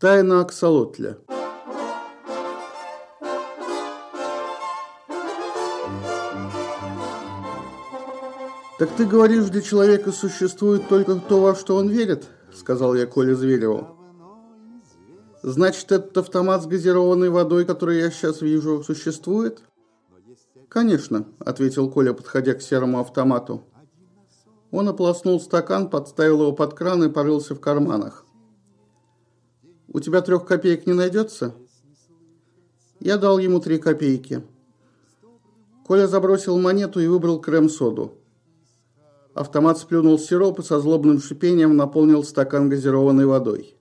Тайна Аксолотля. «Так ты говоришь, для человека существует только то, во что он верит?» – сказал я Коле Звереву. «Значит, этот автомат с газированной водой, который я сейчас вижу, существует?» «Конечно», – ответил Коля, подходя к серому автомату. Он ополоснул стакан, подставил его под кран и порылся в карманах. «У тебя трех копеек не найдется?» Я дал ему три копейки. Коля забросил монету и выбрал крем-соду. Автомат сплюнул сироп и со злобным шипением наполнил стакан газированной водой.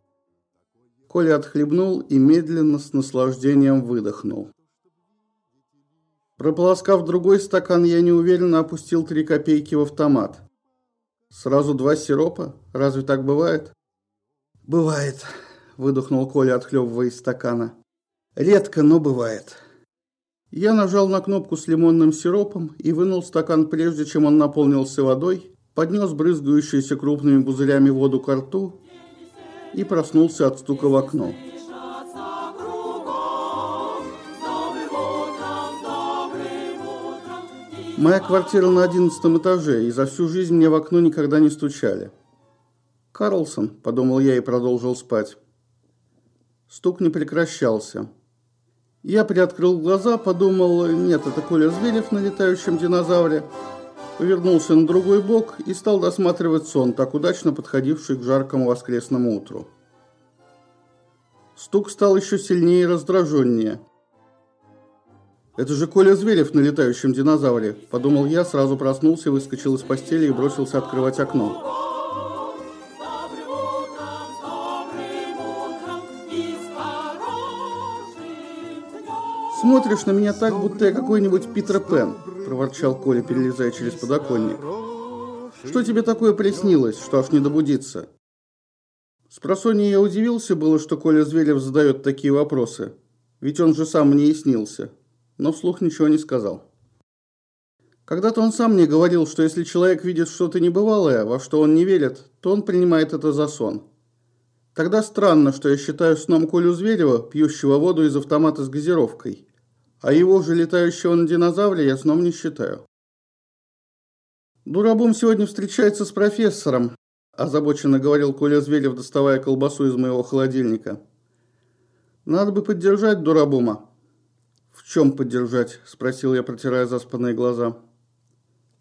Коля отхлебнул и медленно с наслаждением выдохнул. Прополоскав другой стакан, я неуверенно опустил три копейки в автомат. Сразу два сиропа? Разве так бывает? Бывает, выдохнул Коля, отхлебывая из стакана. Редко, но бывает. Я нажал на кнопку с лимонным сиропом и вынул стакан прежде, чем он наполнился водой, поднес брызгающуюся крупными пузырями воду к рту и проснулся от стука в окно. Моя квартира на одиннадцатом этаже, и за всю жизнь мне в окно никогда не стучали. «Карлсон», – подумал я и продолжил спать. Стук не прекращался. Я приоткрыл глаза, подумал, нет, это Коля Зверев на летающем динозавре. Повернулся на другой бок и стал досматривать сон, так удачно подходивший к жаркому воскресному утру. Стук стал еще сильнее и раздраженнее – «Это же Коля Зверев на летающем динозавре», – подумал я, сразу проснулся, выскочил из постели и бросился открывать окно. «Смотришь на меня так, будто я какой-нибудь Питер Пен», – проворчал Коля, перелезая через подоконник. «Что тебе такое приснилось, что аж не добудиться?» С просонья я удивился было, что Коля Зверев задает такие вопросы. Ведь он же сам мне и снился но вслух ничего не сказал. Когда-то он сам мне говорил, что если человек видит что-то небывалое, во что он не верит, то он принимает это за сон. Тогда странно, что я считаю сном Колю Зверева, пьющего воду из автомата с газировкой, а его же летающего на динозавре я сном не считаю. Дурабум сегодня встречается с профессором, озабоченно говорил Коля Зверев, доставая колбасу из моего холодильника. Надо бы поддержать Дурабума. «В чем поддержать?» – спросил я, протирая заспанные глаза.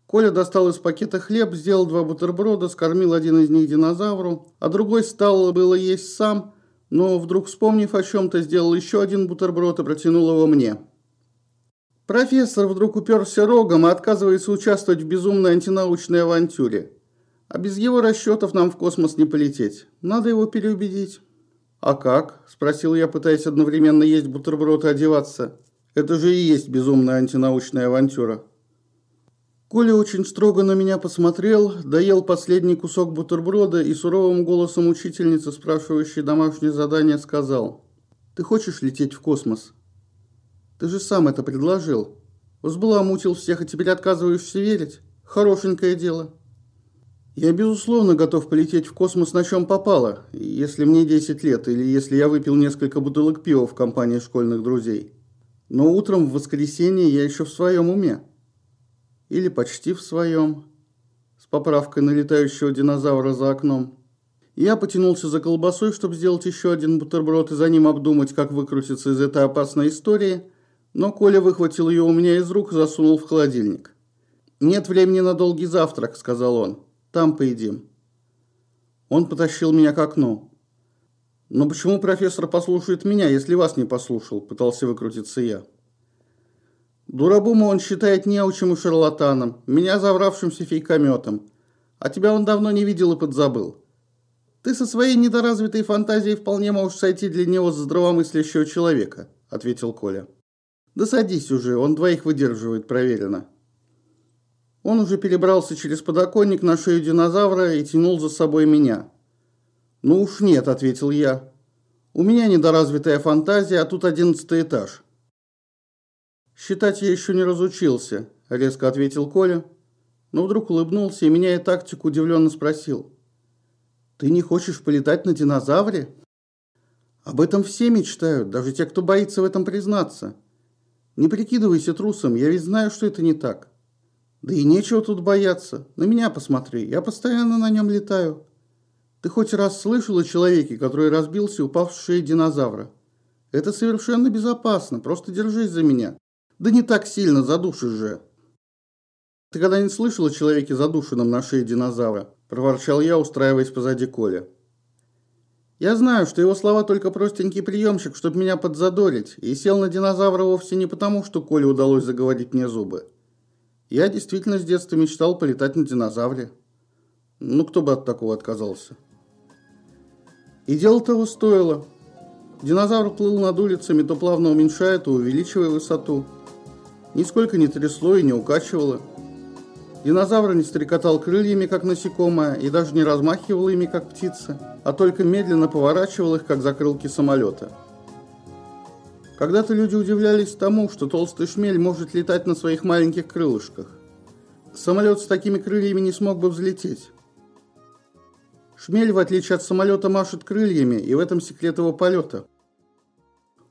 Коля достал из пакета хлеб, сделал два бутерброда, скормил один из них динозавру, а другой стал было есть сам, но вдруг, вспомнив о чем-то, сделал еще один бутерброд и протянул его мне. Профессор вдруг уперся рогом и отказывается участвовать в безумной антинаучной авантюре. А без его расчетов нам в космос не полететь. Надо его переубедить. «А как?» – спросил я, пытаясь одновременно есть бутерброд и одеваться. Это же и есть безумная антинаучная авантюра. Коля очень строго на меня посмотрел, доел последний кусок бутерброда и суровым голосом учительницы, спрашивающей домашнее задание, сказал, «Ты хочешь лететь в космос? Ты же сам это предложил. Взбаламутил всех, и теперь отказываешься верить? Хорошенькое дело». Я, безусловно, готов полететь в космос на чем попало, если мне 10 лет, или если я выпил несколько бутылок пива в компании школьных друзей. Но утром в воскресенье я еще в своем уме. Или почти в своем. С поправкой на летающего динозавра за окном. Я потянулся за колбасой, чтобы сделать еще один бутерброд и за ним обдумать, как выкрутиться из этой опасной истории, но Коля выхватил ее у меня из рук и засунул в холодильник. «Нет времени на долгий завтрак», — сказал он. «Там поедим». Он потащил меня к окну. «Но почему профессор послушает меня, если вас не послушал?» – пытался выкрутиться я. Дурабума он считает неучим и шарлатаном, меня завравшимся фейкометом. А тебя он давно не видел и подзабыл. Ты со своей недоразвитой фантазией вполне можешь сойти для него за здравомыслящего человека, ответил Коля. Да садись уже, он двоих выдерживает, проверено. Он уже перебрался через подоконник на шею динозавра и тянул за собой меня. «Ну уж нет», – ответил я. «У меня недоразвитая фантазия, а тут одиннадцатый этаж». «Считать я еще не разучился», – резко ответил Коля, но вдруг улыбнулся и, меняя тактику, удивленно спросил. «Ты не хочешь полетать на динозавре?» Об этом все мечтают, даже те, кто боится в этом признаться. Не прикидывайся трусом, я ведь знаю, что это не так. Да и нечего тут бояться. На меня посмотри, я постоянно на нем летаю. Ты хоть раз слышал о человеке, который разбился, упав с шеи динозавра? Это совершенно безопасно, просто держись за меня. Да не так сильно, задушишь же. Ты когда-нибудь слышал о человеке, задушенном на шее динозавра? Проворчал я, устраиваясь позади Коля. Я знаю, что его слова только простенький приемчик, чтобы меня подзадорить, и сел на динозавра вовсе не потому, что Коле удалось заговорить мне зубы. Я действительно с детства мечтал полетать на динозавре. Ну, кто бы от такого отказался? И дело того стоило. Динозавр плыл над улицами, то плавно уменьшая, то увеличивая высоту. Нисколько не трясло и не укачивало. Динозавр не стрекотал крыльями, как насекомое, и даже не размахивал ими, как птица, а только медленно поворачивал их, как закрылки самолета. Когда-то люди удивлялись тому, что толстый шмель может летать на своих маленьких крылышках. Самолет с такими крыльями не смог бы взлететь. Шмель, в отличие от самолета, машет крыльями, и в этом секрет его полета –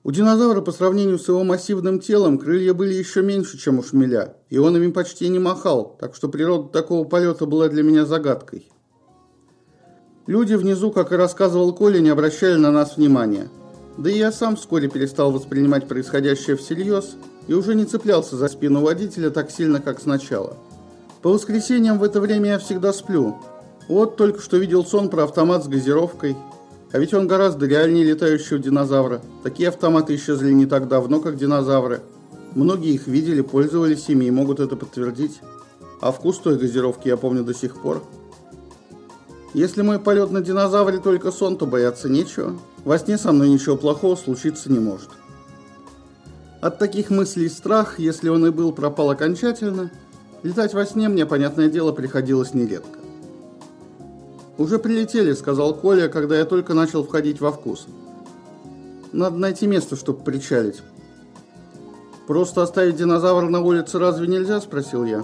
у динозавра по сравнению с его массивным телом крылья были еще меньше, чем у шмеля, и он ими почти не махал, так что природа такого полета была для меня загадкой. Люди внизу, как и рассказывал Коля, не обращали на нас внимания. Да и я сам вскоре перестал воспринимать происходящее всерьез и уже не цеплялся за спину водителя так сильно, как сначала. По воскресеньям в это время я всегда сплю. Вот только что видел сон про автомат с газировкой – а ведь он гораздо реальнее летающего динозавра. Такие автоматы исчезли не так давно, как динозавры. Многие их видели, пользовались ими и могут это подтвердить. А вкус той газировки я помню до сих пор. Если мой полет на динозавре только сон, то бояться нечего. Во сне со мной ничего плохого случиться не может. От таких мыслей страх, если он и был, пропал окончательно. Летать во сне мне, понятное дело, приходилось нередко. «Уже прилетели», — сказал Коля, когда я только начал входить во вкус. «Надо найти место, чтобы причалить». «Просто оставить динозавра на улице разве нельзя?» – спросил я.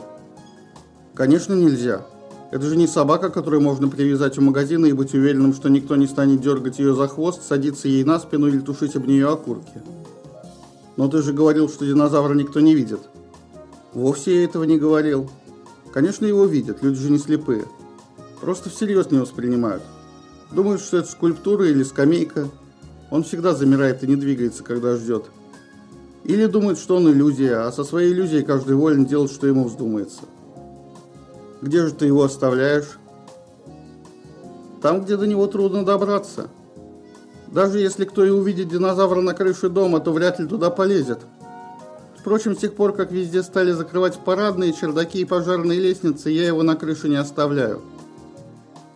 «Конечно нельзя. Это же не собака, которую можно привязать у магазина и быть уверенным, что никто не станет дергать ее за хвост, садиться ей на спину или тушить об нее окурки. Но ты же говорил, что динозавра никто не видит». «Вовсе я этого не говорил. Конечно, его видят, люди же не слепые». Просто всерьез не воспринимают. Думают, что это скульптура или скамейка. Он всегда замирает и не двигается, когда ждет. Или думают, что он иллюзия, а со своей иллюзией каждый волен делать, что ему вздумается. Где же ты его оставляешь? Там, где до него трудно добраться. Даже если кто и увидит динозавра на крыше дома, то вряд ли туда полезет. Впрочем, с тех пор, как везде стали закрывать парадные, чердаки и пожарные лестницы, я его на крыше не оставляю.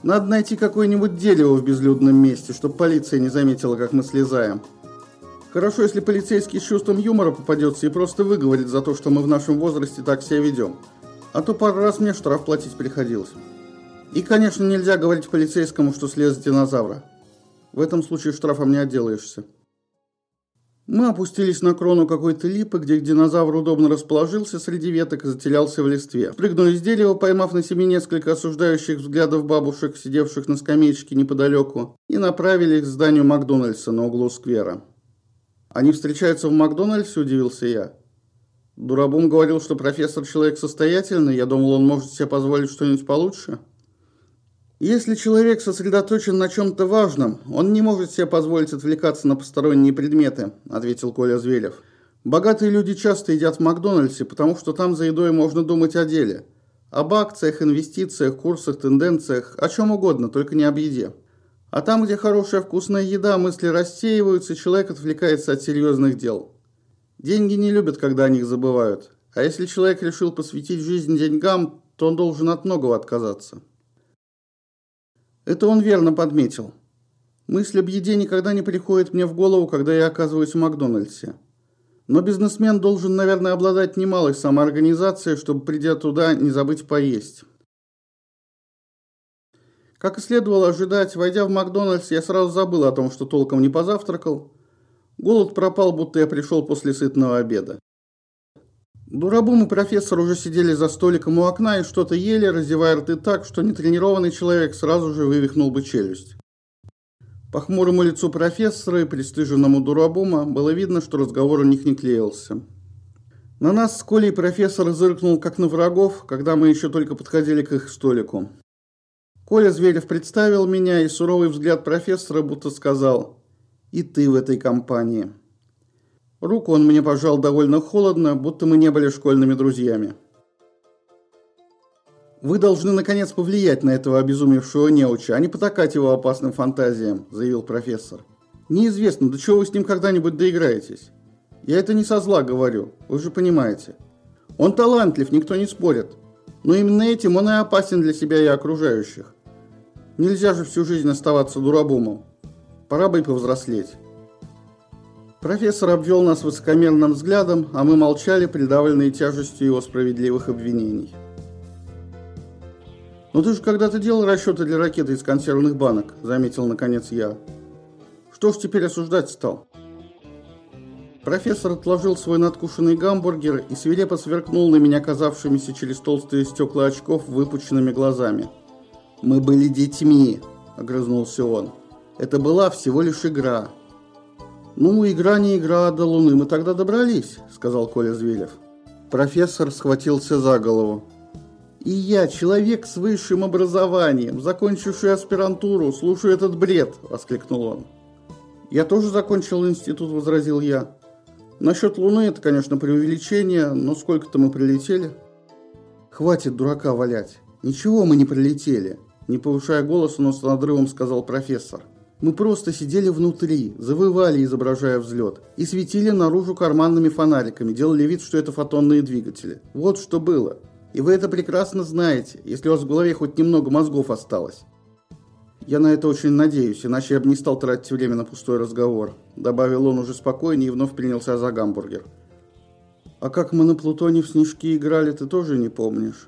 Надо найти какое-нибудь дерево в безлюдном месте, чтобы полиция не заметила, как мы слезаем. Хорошо, если полицейский с чувством юмора попадется и просто выговорит за то, что мы в нашем возрасте так себя ведем. А то пару раз мне штраф платить приходилось. И, конечно, нельзя говорить полицейскому, что слез динозавра. В этом случае штрафом не отделаешься. Мы опустились на крону какой-то липы, где динозавр удобно расположился среди веток и затерялся в листве. Прыгнули с дерева, поймав на себе несколько осуждающих взглядов бабушек, сидевших на скамеечке неподалеку, и направились к зданию Макдональдса на углу сквера. «Они встречаются в Макдональдсе?» – удивился я. Дурабум говорил, что профессор человек состоятельный, я думал, он может себе позволить что-нибудь получше. Если человек сосредоточен на чем-то важном, он не может себе позволить отвлекаться на посторонние предметы, ответил Коля Зверев. Богатые люди часто едят в Макдональдсе, потому что там за едой можно думать о деле. Об акциях, инвестициях, курсах, тенденциях, о чем угодно, только не об еде. А там, где хорошая вкусная еда, мысли рассеиваются, человек отвлекается от серьезных дел. Деньги не любят, когда о них забывают. А если человек решил посвятить жизнь деньгам, то он должен от многого отказаться. Это он верно подметил. Мысль об еде никогда не приходит мне в голову, когда я оказываюсь в Макдональдсе. Но бизнесмен должен, наверное, обладать немалой самоорганизацией, чтобы, придя туда, не забыть поесть. Как и следовало ожидать, войдя в Макдональдс, я сразу забыл о том, что толком не позавтракал. Голод пропал, будто я пришел после сытного обеда. Дурабум и профессор уже сидели за столиком у окна и что-то ели, раздевая рты так, что нетренированный человек сразу же вывихнул бы челюсть. По хмурому лицу профессора и пристыженному Дурабума было видно, что разговор у них не клеился. На нас с Колей профессор зыркнул, как на врагов, когда мы еще только подходили к их столику. Коля Зверев представил меня, и суровый взгляд профессора будто сказал «И ты в этой компании». Руку он мне пожал довольно холодно, будто мы не были школьными друзьями. «Вы должны, наконец, повлиять на этого обезумевшего неуча, а не потакать его опасным фантазиям», – заявил профессор. «Неизвестно, до чего вы с ним когда-нибудь доиграетесь. Я это не со зла говорю, вы же понимаете. Он талантлив, никто не спорит. Но именно этим он и опасен для себя и окружающих. Нельзя же всю жизнь оставаться дурабумом. Пора бы и повзрослеть». Профессор обвел нас высокомерным взглядом, а мы молчали, придавленные тяжестью его справедливых обвинений. «Ну ты же когда-то делал расчеты для ракеты из консервных банок», – заметил наконец я. «Что ж теперь осуждать стал?» Профессор отложил свой надкушенный гамбургер и свирепо сверкнул на меня казавшимися через толстые стекла очков выпученными глазами. «Мы были детьми», – огрызнулся он. «Это была всего лишь игра». «Ну, игра не игра, до Луны мы тогда добрались», – сказал Коля Зверев. Профессор схватился за голову. И я, человек с высшим образованием, закончивший аспирантуру, слушаю этот бред, воскликнул он. Я тоже закончил институт, возразил я. Насчет Луны это, конечно, преувеличение, но сколько-то мы прилетели. Хватит дурака валять. Ничего мы не прилетели, не повышая голоса, но с надрывом сказал профессор. Мы просто сидели внутри, завывали, изображая взлет, и светили наружу карманными фонариками, делали вид, что это фотонные двигатели. Вот что было. И вы это прекрасно знаете, если у вас в голове хоть немного мозгов осталось. Я на это очень надеюсь, иначе я бы не стал тратить время на пустой разговор. Добавил он уже спокойнее и вновь принялся за гамбургер. А как мы на Плутоне в снежки играли, ты тоже не помнишь?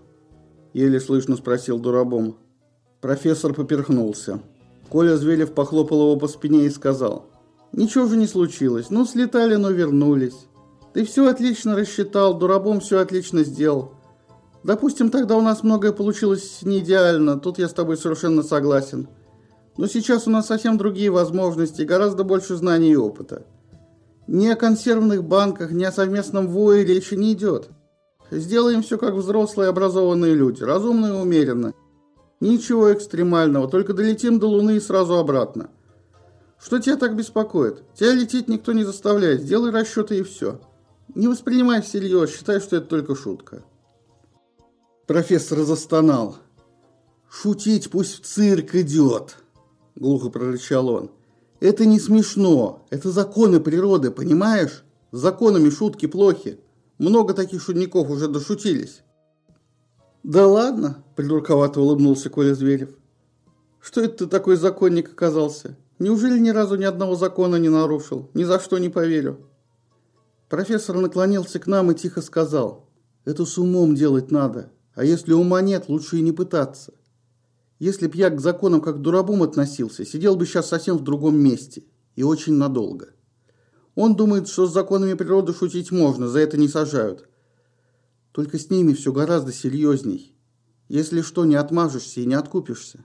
Еле слышно спросил Дурабом. Профессор поперхнулся. Коля Звелев похлопал его по спине и сказал. Ничего же не случилось. Ну, слетали, но вернулись. Ты все отлично рассчитал, Дурабом все отлично сделал. Допустим, тогда у нас многое получилось не идеально, тут я с тобой совершенно согласен. Но сейчас у нас совсем другие возможности, гораздо больше знаний и опыта. Ни о консервных банках, ни о совместном вое речи не идет. Сделаем все как взрослые образованные люди, разумно и умеренно. Ничего экстремального, только долетим до Луны и сразу обратно. Что тебя так беспокоит? Тебя лететь никто не заставляет, сделай расчеты и все. Не воспринимай всерьез, считай, что это только шутка. Профессор застонал. «Шутить пусть в цирк идет!» – глухо прорычал он. «Это не смешно. Это законы природы, понимаешь? С законами шутки плохи. Много таких шутников уже дошутились». «Да ладно», – придурковато улыбнулся Коля Зверев. «Что это ты такой законник оказался? Неужели ни разу ни одного закона не нарушил? Ни за что не поверю». Профессор наклонился к нам и тихо сказал. «Это с умом делать надо. А если ума нет, лучше и не пытаться. Если б я к законам как дурабум относился, сидел бы сейчас совсем в другом месте. И очень надолго. Он думает, что с законами природы шутить можно, за это не сажают. Только с ними все гораздо серьезней. Если что, не отмажешься и не откупишься.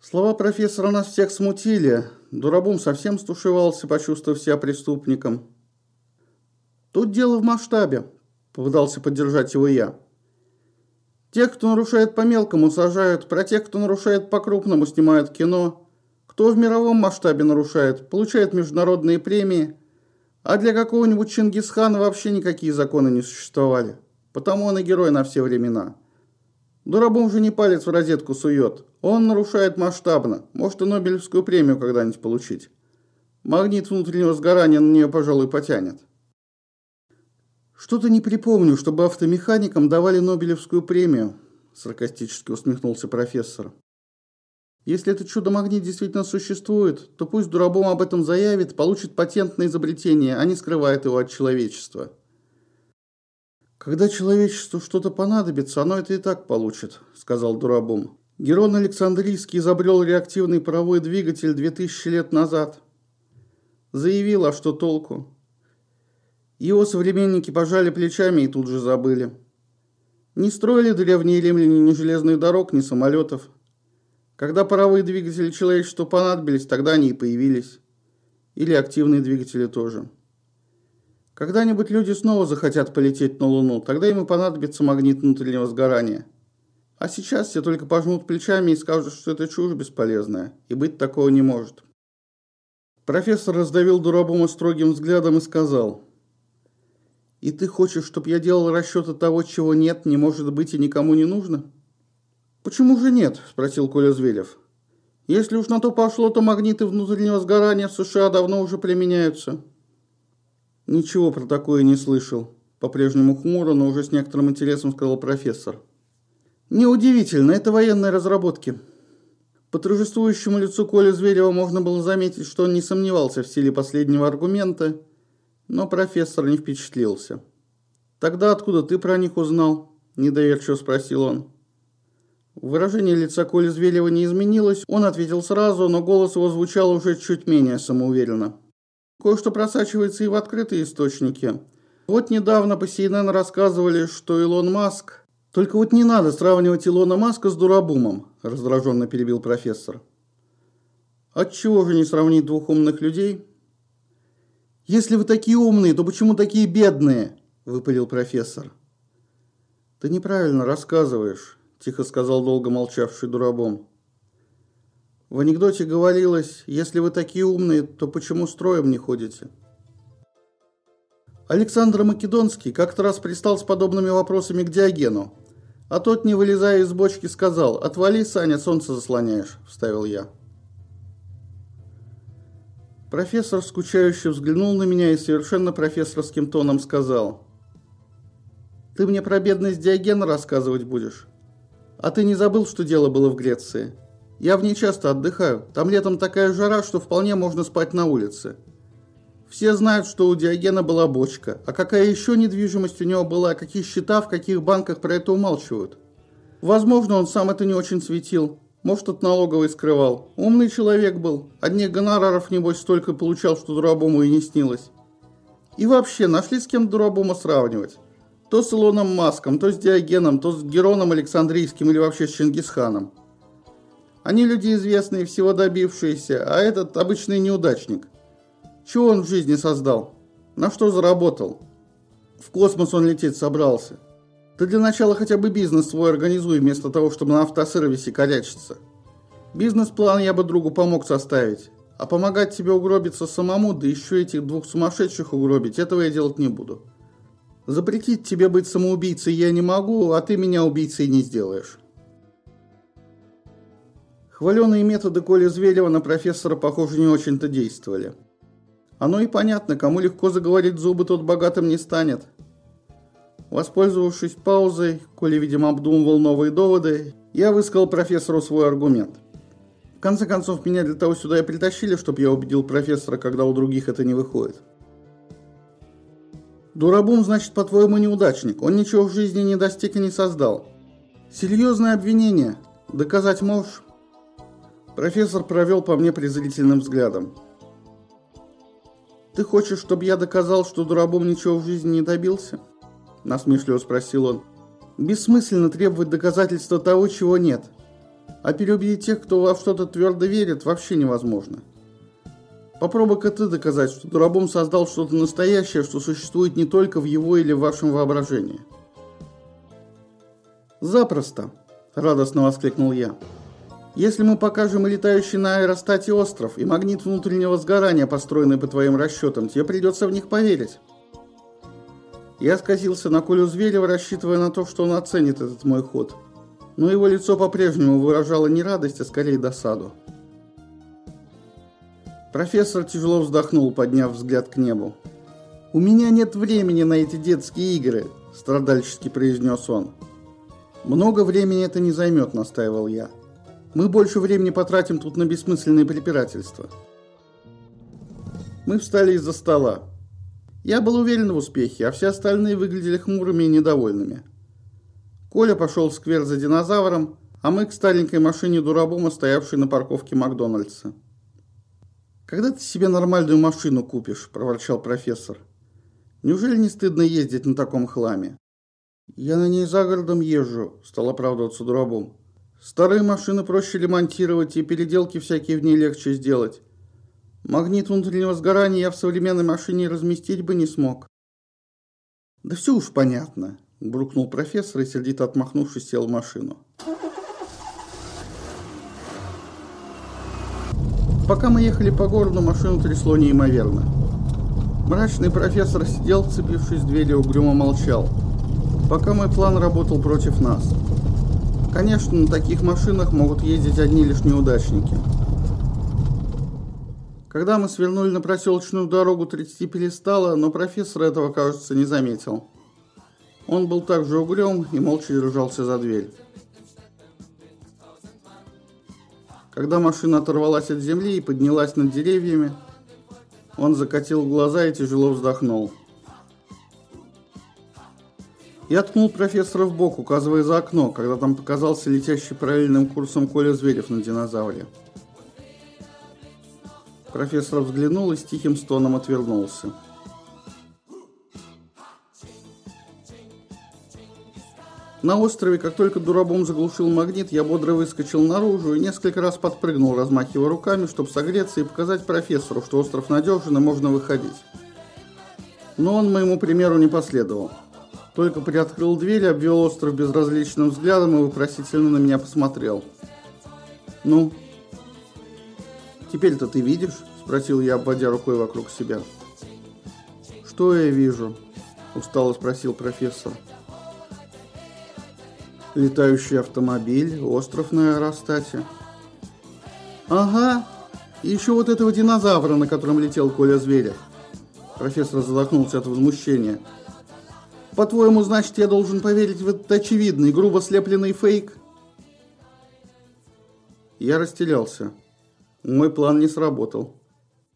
Слова профессора нас всех смутили. Дурабум совсем стушевался, почувствовав себя преступником. Тут дело в масштабе, попытался поддержать его я. Тех, кто нарушает по мелкому, сажают, про тех, кто нарушает по крупному, снимают кино. Кто в мировом масштабе нарушает, получает международные премии. А для какого-нибудь Чингисхана вообще никакие законы не существовали. Потому он и герой на все времена. Дурабум же не палец в розетку сует. Он нарушает масштабно. Может и Нобелевскую премию когда-нибудь получить. Магнит внутреннего сгорания на нее, пожалуй, потянет. «Что-то не припомню, чтобы автомеханикам давали Нобелевскую премию», – саркастически усмехнулся профессор. «Если это чудо-магнит действительно существует, то пусть Дурабом об этом заявит, получит патент на изобретение, а не скрывает его от человечества». «Когда человечеству что-то понадобится, оно это и так получит», – сказал Дурабом. «Герон Александрийский изобрел реактивный паровой двигатель 2000 лет назад. Заявил, а что толку? Его современники пожали плечами и тут же забыли. Не строили древние римляне ни железных дорог, ни самолетов. Когда паровые двигатели человечеству понадобились, тогда они и появились. Или активные двигатели тоже. Когда-нибудь люди снова захотят полететь на Луну, тогда им и понадобится магнит внутреннего сгорания. А сейчас все только пожмут плечами и скажут, что это чушь бесполезная, и быть такого не может. Профессор раздавил Дурабума строгим взглядом и сказал, «И ты хочешь, чтобы я делал расчеты того, чего нет, не может быть и никому не нужно?» «Почему же нет?» – спросил Коля Звелев. «Если уж на то пошло, то магниты внутреннего сгорания в США давно уже применяются». «Ничего про такое не слышал», – по-прежнему хмуро, но уже с некоторым интересом сказал профессор. «Неудивительно, это военные разработки». По торжествующему лицу Коли Зверева можно было заметить, что он не сомневался в силе последнего аргумента, но профессор не впечатлился. «Тогда откуда ты про них узнал?» – недоверчиво спросил он. Выражение лица Коли Звелева не изменилось, он ответил сразу, но голос его звучал уже чуть менее самоуверенно. Кое-что просачивается и в открытые источники. Вот недавно по CNN рассказывали, что Илон Маск «Только вот не надо сравнивать Илона Маска с Дурабумом», – раздраженно перебил профессор. «Отчего же не сравнить двух умных людей?» «Если вы такие умные, то почему такие бедные?» – выпалил профессор. «Ты неправильно рассказываешь», – тихо сказал долго молчавший Дурабом. «В анекдоте говорилось, если вы такие умные, то почему строем не ходите?» Александр Македонский как-то раз пристал с подобными вопросами к Диогену, а тот, не вылезая из бочки, сказал, «Отвали, Саня, солнце заслоняешь», – вставил я. Профессор скучающе взглянул на меня и совершенно профессорским тоном сказал, «Ты мне про бедность Диогена рассказывать будешь? А ты не забыл, что дело было в Греции? Я в ней часто отдыхаю. Там летом такая жара, что вполне можно спать на улице. Все знают, что у Диогена была бочка. А какая еще недвижимость у него была, какие счета, в каких банках про это умалчивают. Возможно, он сам это не очень светил. Может, от налоговой скрывал. Умный человек был. Одних гонораров, небось, столько получал, что Дурабому и не снилось. И вообще, нашли с кем Дурабума сравнивать. То с Илоном Маском, то с Диогеном, то с Героном Александрийским или вообще с Чингисханом. Они люди известные, всего добившиеся, а этот обычный неудачник. Чего он в жизни создал? На что заработал? В космос он лететь собрался. Ты для начала хотя бы бизнес свой организуй, вместо того, чтобы на автосервисе корячиться. Бизнес-план я бы другу помог составить. А помогать тебе угробиться самому, да еще этих двух сумасшедших угробить, этого я делать не буду. Запретить тебе быть самоубийцей я не могу, а ты меня убийцей не сделаешь. Хваленые методы Коли Зверева на профессора, похоже, не очень-то действовали. Оно и понятно, кому легко заговорить зубы, тот богатым не станет. Воспользовавшись паузой, Коля, видимо, обдумывал новые доводы, я высказал профессору свой аргумент. В конце концов, меня для того сюда и притащили, чтобы я убедил профессора, когда у других это не выходит. Дурабум, значит, по-твоему, неудачник. Он ничего в жизни не достиг и не создал. Серьезное обвинение. Доказать можешь? Профессор провел по мне презрительным взглядом. «Ты хочешь, чтобы я доказал, что Дурабом ничего в жизни не добился?» Насмешливо спросил он. «Бессмысленно требовать доказательства того, чего нет. А переубедить тех, кто во что-то твердо верит, вообще невозможно. Попробуй-ка ты доказать, что Дурабом создал что-то настоящее, что существует не только в его или в вашем воображении». «Запросто!» – радостно воскликнул я. Если мы покажем и летающий на аэростате остров, и магнит внутреннего сгорания, построенный по твоим расчетам, тебе придется в них поверить. Я сказился на Колю Зверева, рассчитывая на то, что он оценит этот мой ход. Но его лицо по-прежнему выражало не радость, а скорее досаду. Профессор тяжело вздохнул, подняв взгляд к небу. «У меня нет времени на эти детские игры», – страдальчески произнес он. «Много времени это не займет», – настаивал я. Мы больше времени потратим тут на бессмысленные препирательства. Мы встали из-за стола. Я был уверен в успехе, а все остальные выглядели хмурыми и недовольными. Коля пошел в сквер за динозавром, а мы к старенькой машине Дурабума, стоявшей на парковке Макдональдса. «Когда ты себе нормальную машину купишь?» – проворчал профессор. «Неужели не стыдно ездить на таком хламе?» «Я на ней за городом езжу», – стал оправдываться Дурабум. Старые машины проще ремонтировать и переделки всякие в ней легче сделать. Магнит внутреннего сгорания я в современной машине разместить бы не смог. Да все уж понятно, буркнул профессор и сердито отмахнувшись сел в машину. Пока мы ехали по городу, машину трясло неимоверно. Мрачный профессор сидел, вцепившись в дверь и угрюмо молчал, пока мой план работал против нас. Конечно, на таких машинах могут ездить одни лишь неудачники. Когда мы свернули на проселочную дорогу, 30 перестало, но профессор этого, кажется, не заметил. Он был также угрюм и молча держался за дверь. Когда машина оторвалась от земли и поднялась над деревьями, он закатил глаза и тяжело вздохнул. Я ткнул профессора в бок, указывая за окно, когда там показался летящий параллельным курсом Коля Зверев на динозавре. Профессор взглянул и с тихим стоном отвернулся. На острове, как только дурабом заглушил магнит, я бодро выскочил наружу и несколько раз подпрыгнул, размахивая руками, чтобы согреться и показать профессору, что остров надежен и можно выходить. Но он моему примеру не последовал. Только приоткрыл дверь, обвел остров безразличным взглядом и вопросительно на меня посмотрел. «Ну, теперь-то ты видишь?» – спросил я, обводя рукой вокруг себя. «Что я вижу?» – устало спросил профессор летающий автомобиль, остров на аэростате. Ага, и еще вот этого динозавра, на котором летел Коля Зверев. Профессор задохнулся от возмущения. По-твоему, значит, я должен поверить в этот очевидный, грубо слепленный фейк? Я растерялся. Мой план не сработал.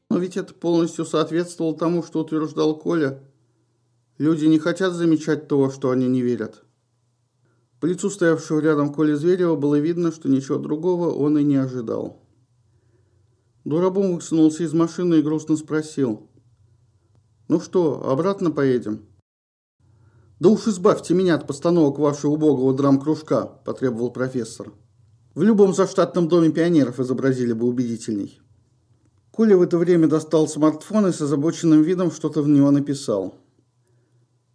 Но ведь это полностью соответствовало тому, что утверждал Коля. Люди не хотят замечать того, что они не верят. По лицу стоявшего рядом Коли Зверева было видно, что ничего другого он и не ожидал. Дурабум высунулся из машины и грустно спросил. «Ну что, обратно поедем?» «Да уж избавьте меня от постановок вашего убогого драм-кружка», – потребовал профессор. «В любом заштатном доме пионеров изобразили бы убедительней». Коля в это время достал смартфон и с озабоченным видом что-то в него написал.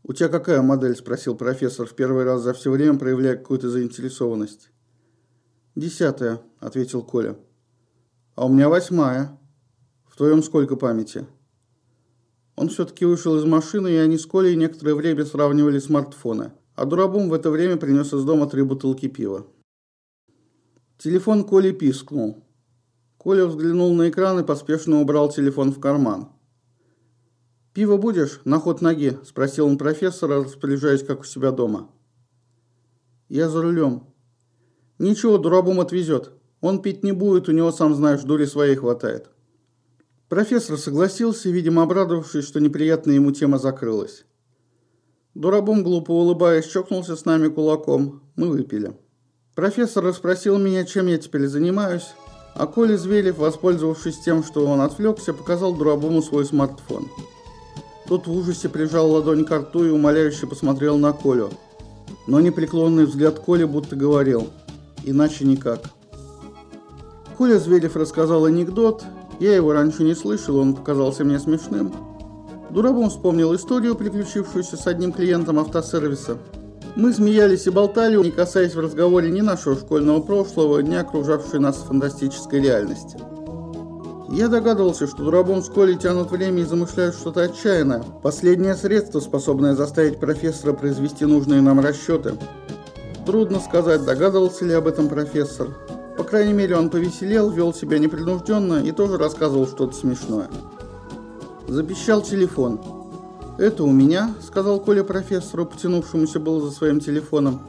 «У тебя какая модель?» – спросил профессор в первый раз за все время, проявляя какую-то заинтересованность. «Десятая», – ответил Коля. «А у меня восьмая. В твоем сколько памяти?» Он все-таки вышел из машины, и они с Колей некоторое время сравнивали смартфоны, а Дурабум в это время принес из дома три бутылки пива. Телефон Коли пискнул. Коля взглянул на экран и поспешно убрал телефон в карман. «Пиво будешь? На ход ноги?» – спросил он профессора, распоряжаясь, как у себя дома. «Я за рулем». «Ничего, дурабум отвезет. Он пить не будет, у него, сам знаешь, дури своей хватает». Профессор согласился, видимо, обрадовавшись, что неприятная ему тема закрылась. Дурабум, глупо улыбаясь, чокнулся с нами кулаком. Мы выпили. Профессор расспросил меня, чем я теперь занимаюсь, а Коля Зверев, воспользовавшись тем, что он отвлекся, показал Дурабуму свой смартфон. Тот в ужасе прижал ладонь к рту и умоляюще посмотрел на Колю. Но непреклонный взгляд Коли будто говорил «иначе никак». Коля Зверев рассказал анекдот, я его раньше не слышал, он показался мне смешным. Дурабом вспомнил историю, приключившуюся с одним клиентом автосервиса. Мы смеялись и болтали, не касаясь в разговоре ни нашего школьного прошлого, ни окружавшей нас фантастической реальности. Я догадывался, что Дурабом с Колей тянут время и замышляют что-то отчаянное. Последнее средство, способное заставить профессора произвести нужные нам расчеты. Трудно сказать, догадывался ли об этом профессор. По крайней мере, он повеселел, вел себя непринужденно и тоже рассказывал что-то смешное. Запищал телефон. «Это у меня», — сказал Коля профессору, потянувшемуся было за своим телефоном.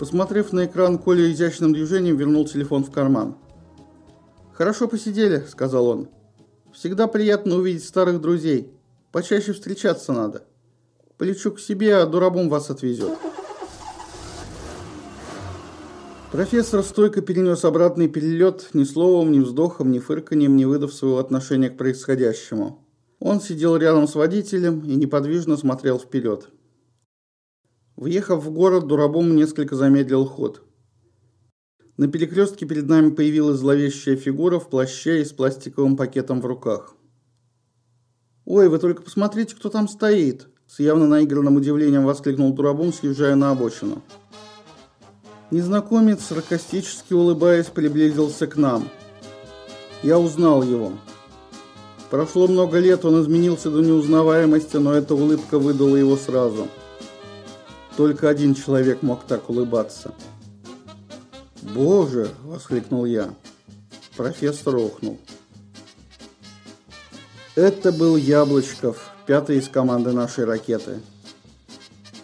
Посмотрев на экран, Коля изящным движением вернул телефон в карман. «Хорошо посидели», — сказал он. «Всегда приятно увидеть старых друзей. Почаще встречаться надо. Полечу к себе, а дурабом вас отвезет». Профессор стойко перенес обратный перелет, ни словом, ни вздохом, ни фырканьем, не выдав своего отношения к происходящему. Он сидел рядом с водителем и неподвижно смотрел вперед. Въехав в город, Дурабом несколько замедлил ход. На перекрестке перед нами появилась зловещая фигура в плаще и с пластиковым пакетом в руках. «Ой, вы только посмотрите, кто там стоит!» С явно наигранным удивлением воскликнул Турабум, съезжая на обочину. Незнакомец, саркастически улыбаясь, приблизился к нам. Я узнал его. Прошло много лет, он изменился до неузнаваемости, но эта улыбка выдала его сразу. Только один человек мог так улыбаться. «Боже!» – воскликнул я. Профессор охнул. Это был Яблочков, пятый из команды нашей ракеты.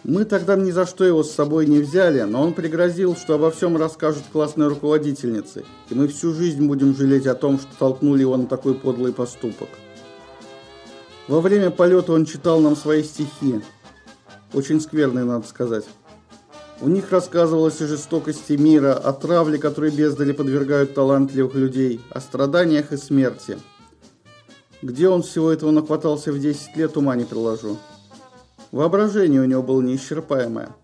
Мы тогда ни за что его с собой не взяли, но он пригрозил, что обо всем расскажет классной руководительнице, и мы всю жизнь будем жалеть о том, что толкнули его на такой подлый поступок. Во время полета он читал нам свои стихи. Очень скверные, надо сказать. В них рассказывалось о жестокости мира, о травле, которой бездали подвергают талантливых людей, о страданиях и смерти. Где он всего этого нахватался в 10 лет, ума не приложу. Воображение у него было неисчерпаемое.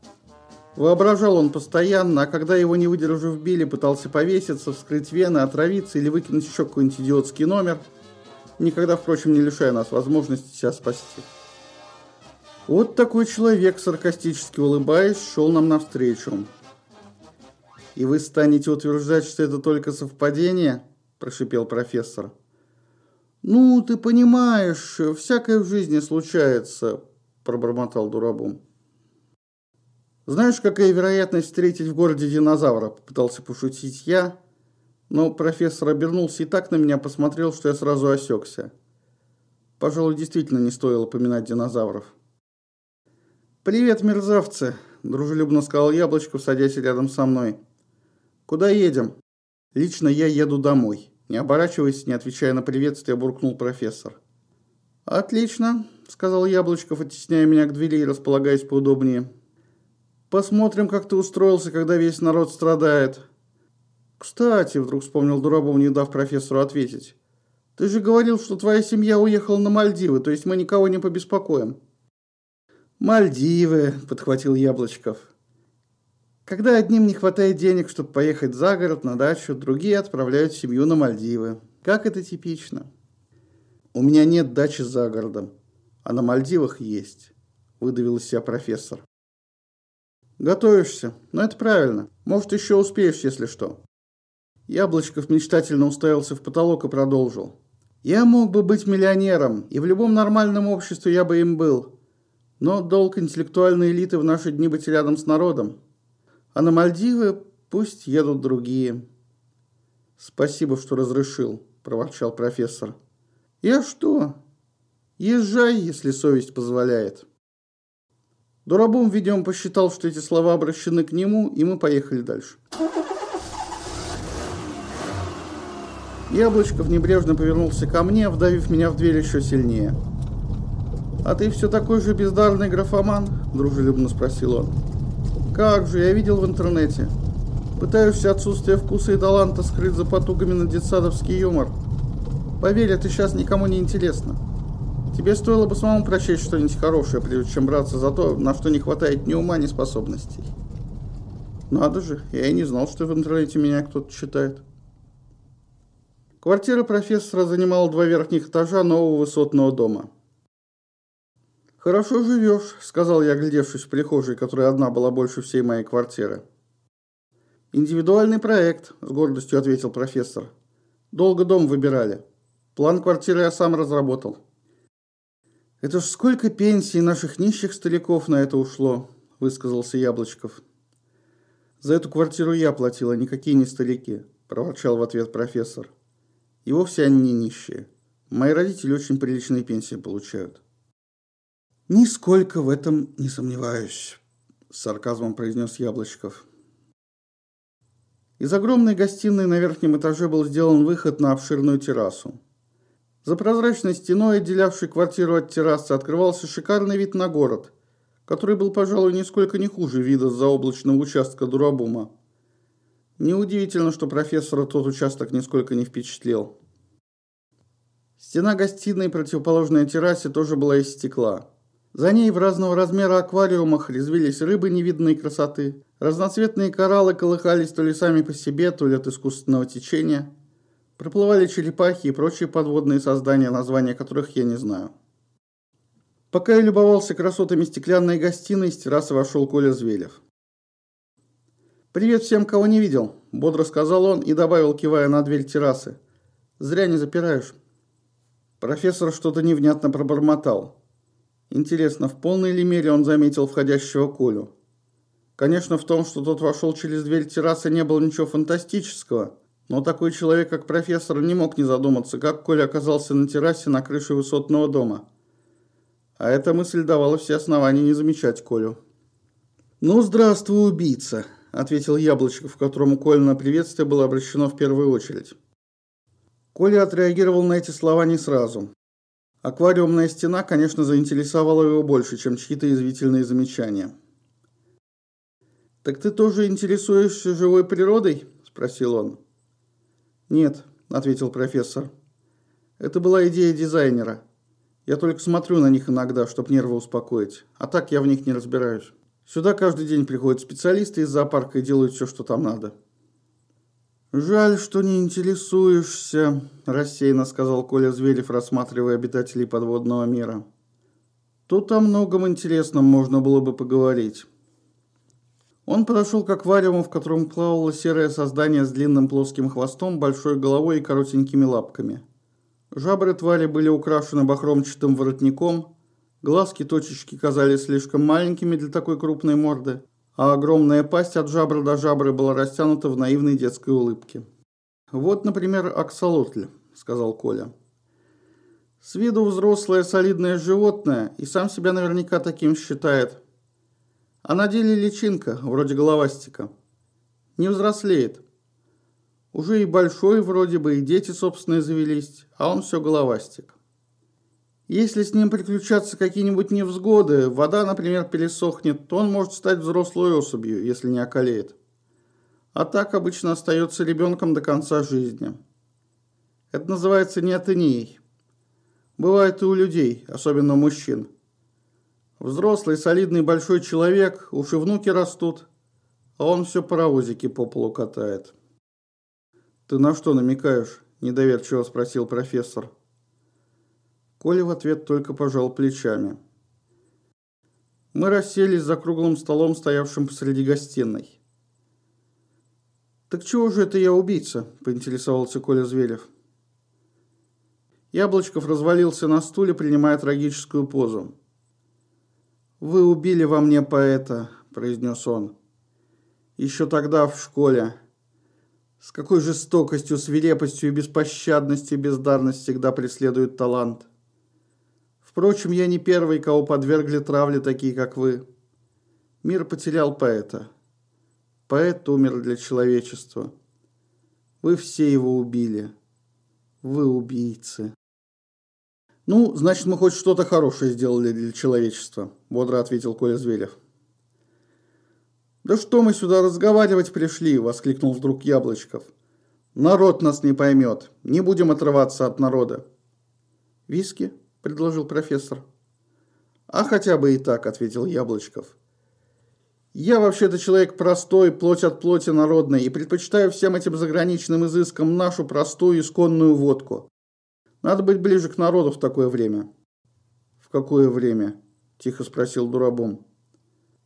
Воображал он постоянно, а когда его не выдержав били, пытался повеситься, вскрыть вены, отравиться или выкинуть еще какой-нибудь идиотский номер, никогда, впрочем, не лишая нас возможности себя спасти. Вот такой человек, саркастически улыбаясь, шел нам навстречу. «И вы станете утверждать, что это только совпадение?» – прошипел профессор. «Ну, ты понимаешь, всякое в жизни случается», – пробормотал Дурабум. «Знаешь, какая вероятность встретить в городе динозавра?» – попытался пошутить я, но профессор обернулся и так на меня посмотрел, что я сразу осекся. Пожалуй, действительно не стоило поминать динозавров. «Привет, мерзавцы!» – дружелюбно сказал Яблочков, садясь рядом со мной. «Куда едем?» «Лично я еду домой». Не оборачиваясь, не отвечая на приветствие, буркнул профессор. «Отлично», – сказал Яблочков, оттесняя меня к двери и располагаясь поудобнее. «Посмотрим, как ты устроился, когда весь народ страдает». «Кстати», – вдруг вспомнил Дурабов, не дав профессору ответить. «Ты же говорил, что твоя семья уехала на Мальдивы, то есть мы никого не побеспокоим». «Мальдивы», – подхватил Яблочков. Когда одним не хватает денег, чтобы поехать за город, на дачу, другие отправляют семью на Мальдивы. Как это типично. У меня нет дачи за городом, а на Мальдивах есть, выдавил из себя профессор. Готовишься, но это правильно. Может, еще успеешь, если что. Яблочков мечтательно уставился в потолок и продолжил. Я мог бы быть миллионером, и в любом нормальном обществе я бы им был. Но долг интеллектуальной элиты в наши дни быть рядом с народом. А на Мальдивы пусть едут другие. Спасибо, что разрешил, проворчал профессор. Я что? Езжай, если совесть позволяет. Дурабум, видимо, посчитал, что эти слова обращены к нему, и мы поехали дальше. Яблочков небрежно повернулся ко мне, вдавив меня в дверь еще сильнее. «А ты все такой же бездарный графоман?» – дружелюбно спросил он. «Как же, я видел в интернете. Пытаешься отсутствие вкуса и таланта скрыть за потугами на детсадовский юмор. Поверь, это сейчас никому не интересно. Тебе стоило бы самому прочесть что-нибудь хорошее, прежде чем браться за то, на что не хватает ни ума, ни способностей. Надо же, я и не знал, что в интернете меня кто-то читает». Квартира профессора занимала два верхних этажа нового высотного дома – «Хорошо живешь», — сказал я, глядевшись в прихожей, которая одна была больше всей моей квартиры. «Индивидуальный проект», — с гордостью ответил профессор. «Долго дом выбирали. План квартиры я сам разработал». «Это ж сколько пенсий наших нищих стариков на это ушло», — высказался Яблочков. «За эту квартиру я платила, никакие не старики», — проворчал в ответ профессор. «И вовсе они не нищие. Мои родители очень приличные пенсии получают». «Нисколько в этом не сомневаюсь», – с сарказмом произнес Яблочков. Из огромной гостиной на верхнем этаже был сделан выход на обширную террасу. За прозрачной стеной, отделявшей квартиру от террасы, открывался шикарный вид на город, который был, пожалуй, нисколько не хуже вида с заоблачного участка Дурабума. Неудивительно, что профессора тот участок нисколько не впечатлил. Стена гостиной, противоположной террасе, тоже была из стекла – За ней в разного размера аквариумах резвились рыбы невиданной красоты. Разноцветные кораллы колыхались то ли сами по себе, то ли от искусственного течения. Проплывали черепахи и прочие подводные создания, названия которых я не знаю. Пока я любовался красотами стеклянной гостиной, с террасы вошел Коля Звелев. «Привет всем, кого не видел», – бодро сказал он и добавил, кивая на дверь террасы. «Зря не запираешь». Профессор что-то невнятно пробормотал. Интересно, в полной ли мере он заметил входящего Колю? Конечно, в том, что тот вошел через дверь террасы, не было ничего фантастического, но такой человек, как профессор, не мог не задуматься, как Коля оказался на террасе на крыше высотного дома. А эта мысль давала все основания не замечать Колю. «Ну, здравствуй, убийца!» ответил Яблочков, которому Коля приветствие было обращено в первую очередь. Коля отреагировал на эти слова не сразу. Аквариумная стена, конечно, заинтересовала его больше, чем чьи-то извительные замечания. «Так ты тоже интересуешься живой природой?» – спросил он. «Нет», – ответил профессор. «Это была идея дизайнера. Я только смотрю на них иногда, чтобы нервы успокоить, а так я в них не разбираюсь». Сюда каждый день приходят специалисты из зоопарка и делают все, что там надо. «Жаль, что не интересуешься», – рассеянно сказал Коля Зверев, рассматривая обитателей подводного мира. «Тут о многом интересном можно было бы поговорить». Он подошел к аквариуму, в котором плавало серое создание с длинным плоским хвостом, большой головой и коротенькими лапками. Жабры твари были украшены бахромчатым воротником, Глазки-точечки казались слишком маленькими для такой крупной морды, а огромная пасть от жабры до жабры была растянута в наивной детской улыбке. «Вот, например, аксолотль», — сказал Коля. «С виду взрослое солидное животное, и сам себя наверняка таким считает. А на деле личинка, вроде головастика. Не взрослеет. Уже и большой вроде бы, и дети собственные завелись, а он все головастик. Если с ним приключатся какие-нибудь невзгоды, вода, например, пересохнет, то он может стать взрослой особью, если не околеет. А так обычно остается ребенком до конца жизни. Это называется неотенией. Бывает и у людей, особенно у мужчин. Взрослый, солидный большой человек, уж и внуки растут, а он все паровозики по полу катает. «Ты на что намекаешь?» – недоверчиво спросил профессор. Коля в ответ только пожал плечами. Мы расселись за круглым столом, стоявшим посреди гостиной. «Так чего же это я убийца?» – поинтересовался Коля Зверев. Яблочков развалился на стуле, принимая трагическую позу. «Вы убили во мне поэта», – произнес он. «Еще тогда в школе. С какой жестокостью, свирепостью и беспощадностью бездарность всегда преследует талант. Впрочем, я не первый, кого подвергли травле такие, как вы. Мир потерял поэта. Поэт умер для человечества. Вы все его убили. Вы убийцы. «Ну, значит, мы хоть что-то хорошее сделали для человечества», – бодро ответил Коля Зверев. «Да что мы сюда разговаривать пришли?» – воскликнул вдруг Яблочков. «Народ нас не поймет. Не будем отрываться от народа». «Виски?» Предложил профессор. «А хотя бы и так», – ответил Яблочков. «Я вообще-то человек простой, плоть от плоти народной, и предпочитаю всем этим заграничным изыскам нашу простую исконную водку. Надо быть ближе к народу в такое время». «В какое время?» – тихо спросил Дурабом.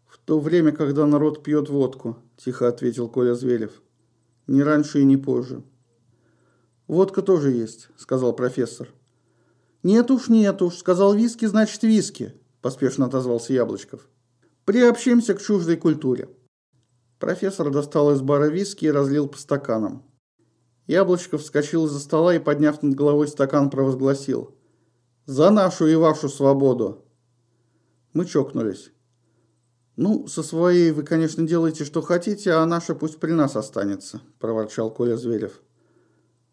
«В то время, когда народ пьет водку», – тихо ответил Коля Зверев. «Не раньше и не позже». «Водка тоже есть», – сказал профессор. «Нет уж, нет уж, сказал виски, значит виски», – поспешно отозвался Яблочков. «Приобщимся к чуждой культуре». Профессор достал из бара виски и разлил по стаканам. Яблочков вскочил из-за стола и, подняв над головой стакан, провозгласил. «За нашу и вашу свободу!» Мы чокнулись. «Ну, со своей вы, конечно, делаете, что хотите, а наша пусть при нас останется», – проворчал Коля Зверев.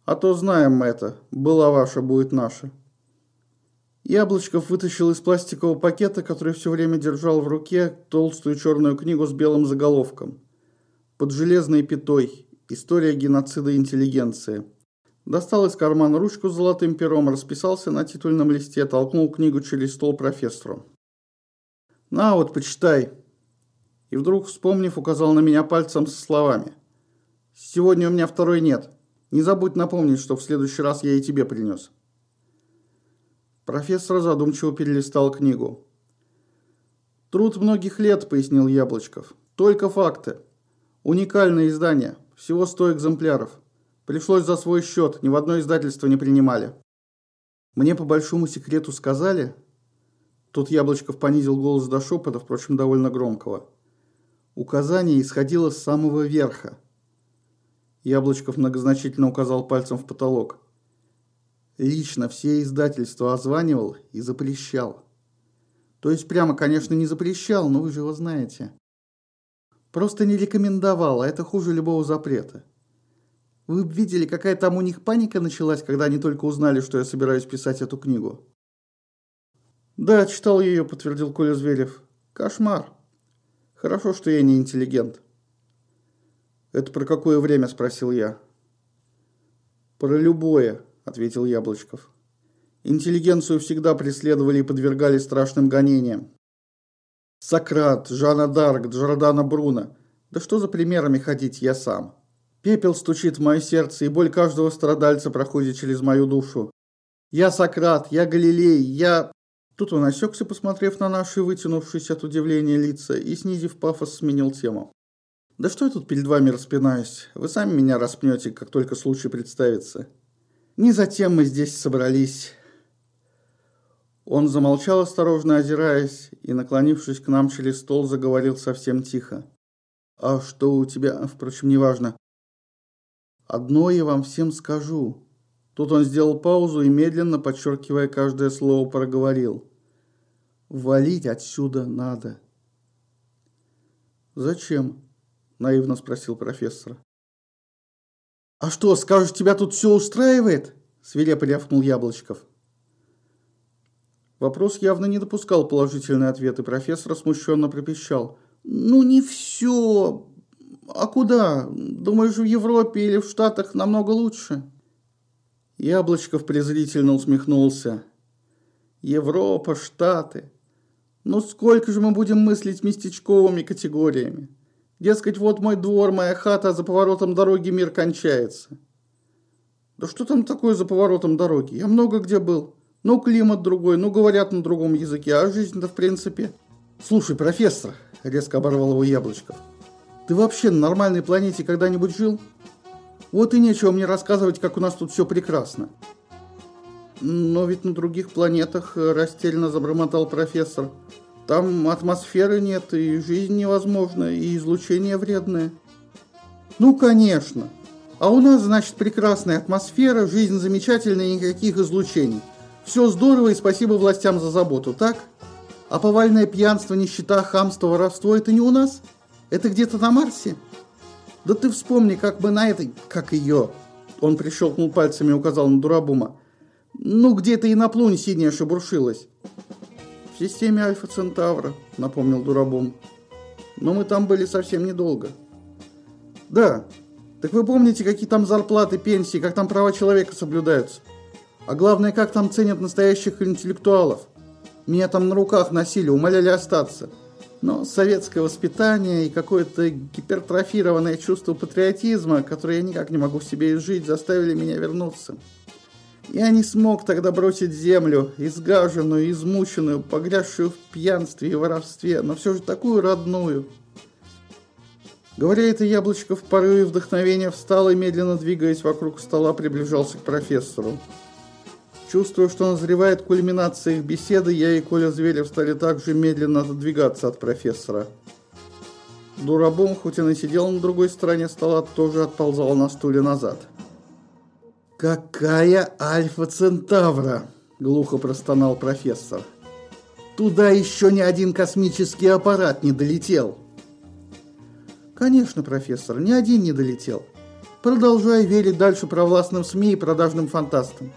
«А то знаем мы это. Была ваша, будет наша». Яблочков вытащил из пластикового пакета, который все время держал в руке, толстую черную книгу с белым заголовком. Под железной пятой. История геноцида интеллигенции. Достал из кармана ручку с золотым пером, расписался на титульном листе, толкнул книгу через стол профессору. На вот, почитай. И вдруг, вспомнив, указал на меня пальцем со словами. Сегодня у меня второй нет. Не забудь напомнить, что в следующий раз я и тебе принес. Профессор задумчиво перелистал книгу. «Труд многих лет», — пояснил Яблочков. «Только факты. Уникальное издание. Всего сто экземпляров. Пришлось за свой счет, ни в одно издательство не принимали. Мне по большому секрету сказали...» Тут Яблочков понизил голос до шепота, впрочем, довольно громкого. Указание исходило с самого верха. Яблочков многозначительно указал пальцем в потолок. Лично все издательства озванивал и запрещал. То есть прямо, конечно, не запрещал, но вы же его знаете. Просто не рекомендовал, а это хуже любого запрета. Вы видели, какая там у них паника началась, когда они только узнали, что я собираюсь писать эту книгу. Да, читал ее, подтвердил Коля Зверев. Кошмар. Хорошо, что я не интеллигент. Это про какое время, спросил я. Про любое, – ответил Яблочков. Интеллигенцию всегда преследовали и подвергали страшным гонениям. Сократ, Жанна Дарк, Джордана Бруно. Да что за примерами ходить я сам? Пепел стучит в мое сердце, и боль каждого страдальца проходит через мою душу. Я Сократ, я Галилей, я... Тут он осекся, посмотрев на наши вытянувшиеся от удивления лица, и, снизив пафос, сменил тему. «Да что я тут перед вами распинаюсь? Вы сами меня распнете, как только случай представится. Не затем мы здесь собрались. Он замолчал, осторожно озираясь, и, наклонившись к нам через стол, заговорил совсем тихо. «А что у тебя? Впрочем, неважно. Одно я вам всем скажу». Тут он сделал паузу и, медленно, подчеркивая каждое слово, проговорил. «Валить отсюда надо». «Зачем?» – наивно спросил профессор. «А что, скажешь, тебя тут все устраивает?» – свирепо рявкнул Яблочков. Вопрос явно не допускал положительный ответ, и профессор смущенно пропищал. «Ну, не все. А куда? Думаешь, в Европе или в Штатах намного лучше?» Яблочков презрительно усмехнулся. «Европа, Штаты. Ну сколько же мы будем мыслить местечковыми категориями? Дескать, вот мой двор, моя хата, а за поворотом дороги мир кончается. Да что там такое за поворотом дороги? Я много где был. Ну, климат другой, ну, говорят на другом языке, а жизнь-то в принципе... Слушай, профессор, резко оборвал его Яблочков, ты вообще на нормальной планете когда-нибудь жил? Вот и нечего мне рассказывать, как у нас тут все прекрасно. Но ведь на других планетах растерянно забормотал профессор. Там атмосферы нет, и жизнь невозможна, и излучение вредное. Ну, конечно. А у нас, значит, прекрасная атмосфера, жизнь замечательная, никаких излучений. Все здорово и спасибо властям за заботу, так? А повальное пьянство, нищета, хамство, воровство – это не у нас? Это где-то на Марсе? Да ты вспомни, как бы на этой, как ее. Он прищелкнул пальцами и указал на Дурабума. Ну, где-то и на плунь синяя шебуршилась. В системе Альфа Центавра, напомнил Дурабум. Но мы там были совсем недолго. Да, так вы помните, какие там зарплаты, пенсии, как там права человека соблюдаются? А главное, как там ценят настоящих интеллектуалов? Меня там на руках носили, умоляли остаться. Но советское воспитание и какое-то гипертрофированное чувство патриотизма, которое я никак не могу в себе изжить, заставили меня вернуться. Я не смог тогда бросить землю, изгаженную, измученную, погрязшую в пьянстве и воровстве, но все же такую родную. Говоря это, Яблочко в порыве вдохновения встал и, медленно двигаясь вокруг стола, приближался к профессору. Чувствуя, что назревает кульминация их беседы, я и Коля Зверев стали также медленно отодвигаться от профессора. Дурабом, хоть и и сидел на другой стороне стола, тоже отползал на стуле назад – «Какая Альфа Центавра!» – глухо простонал профессор. «Туда еще ни один космический аппарат не долетел!» «Конечно, профессор, ни один не долетел. Продолжай верить дальше провластным СМИ и продажным фантастам.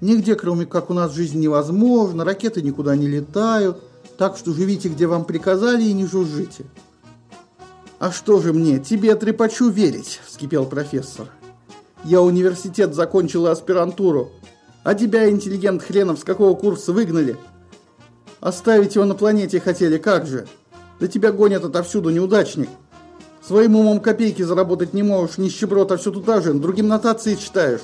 Нигде, кроме как у нас, жизнь невозможна, ракеты никуда не летают, так что живите, где вам приказали, и не жужжите». «А что же мне, тебе трепачу верить?» – вскипел профессор. Я университет закончил и аспирантуру. А тебя, интеллигент хренов, с какого курса выгнали? Оставить его на планете хотели, как же? Да тебя гонят отовсюду, неудачник. Своим умом копейки заработать не можешь, нищеброд, а все туда же, другим нотации читаешь.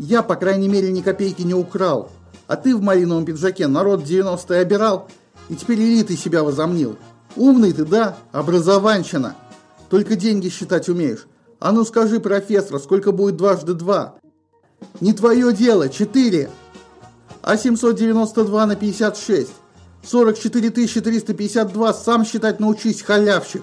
Я, по крайней мере, ни копейки не украл. А ты в малиновом пиджаке народ 90-е обирал, и теперь элитой себя возомнил. Умный ты, да? Образованщина. Только деньги считать умеешь. А ну скажи, профессор, сколько будет дважды два? Не твое дело, четыре. А 792 на 56. 44 352 сам считать научись, халявщик.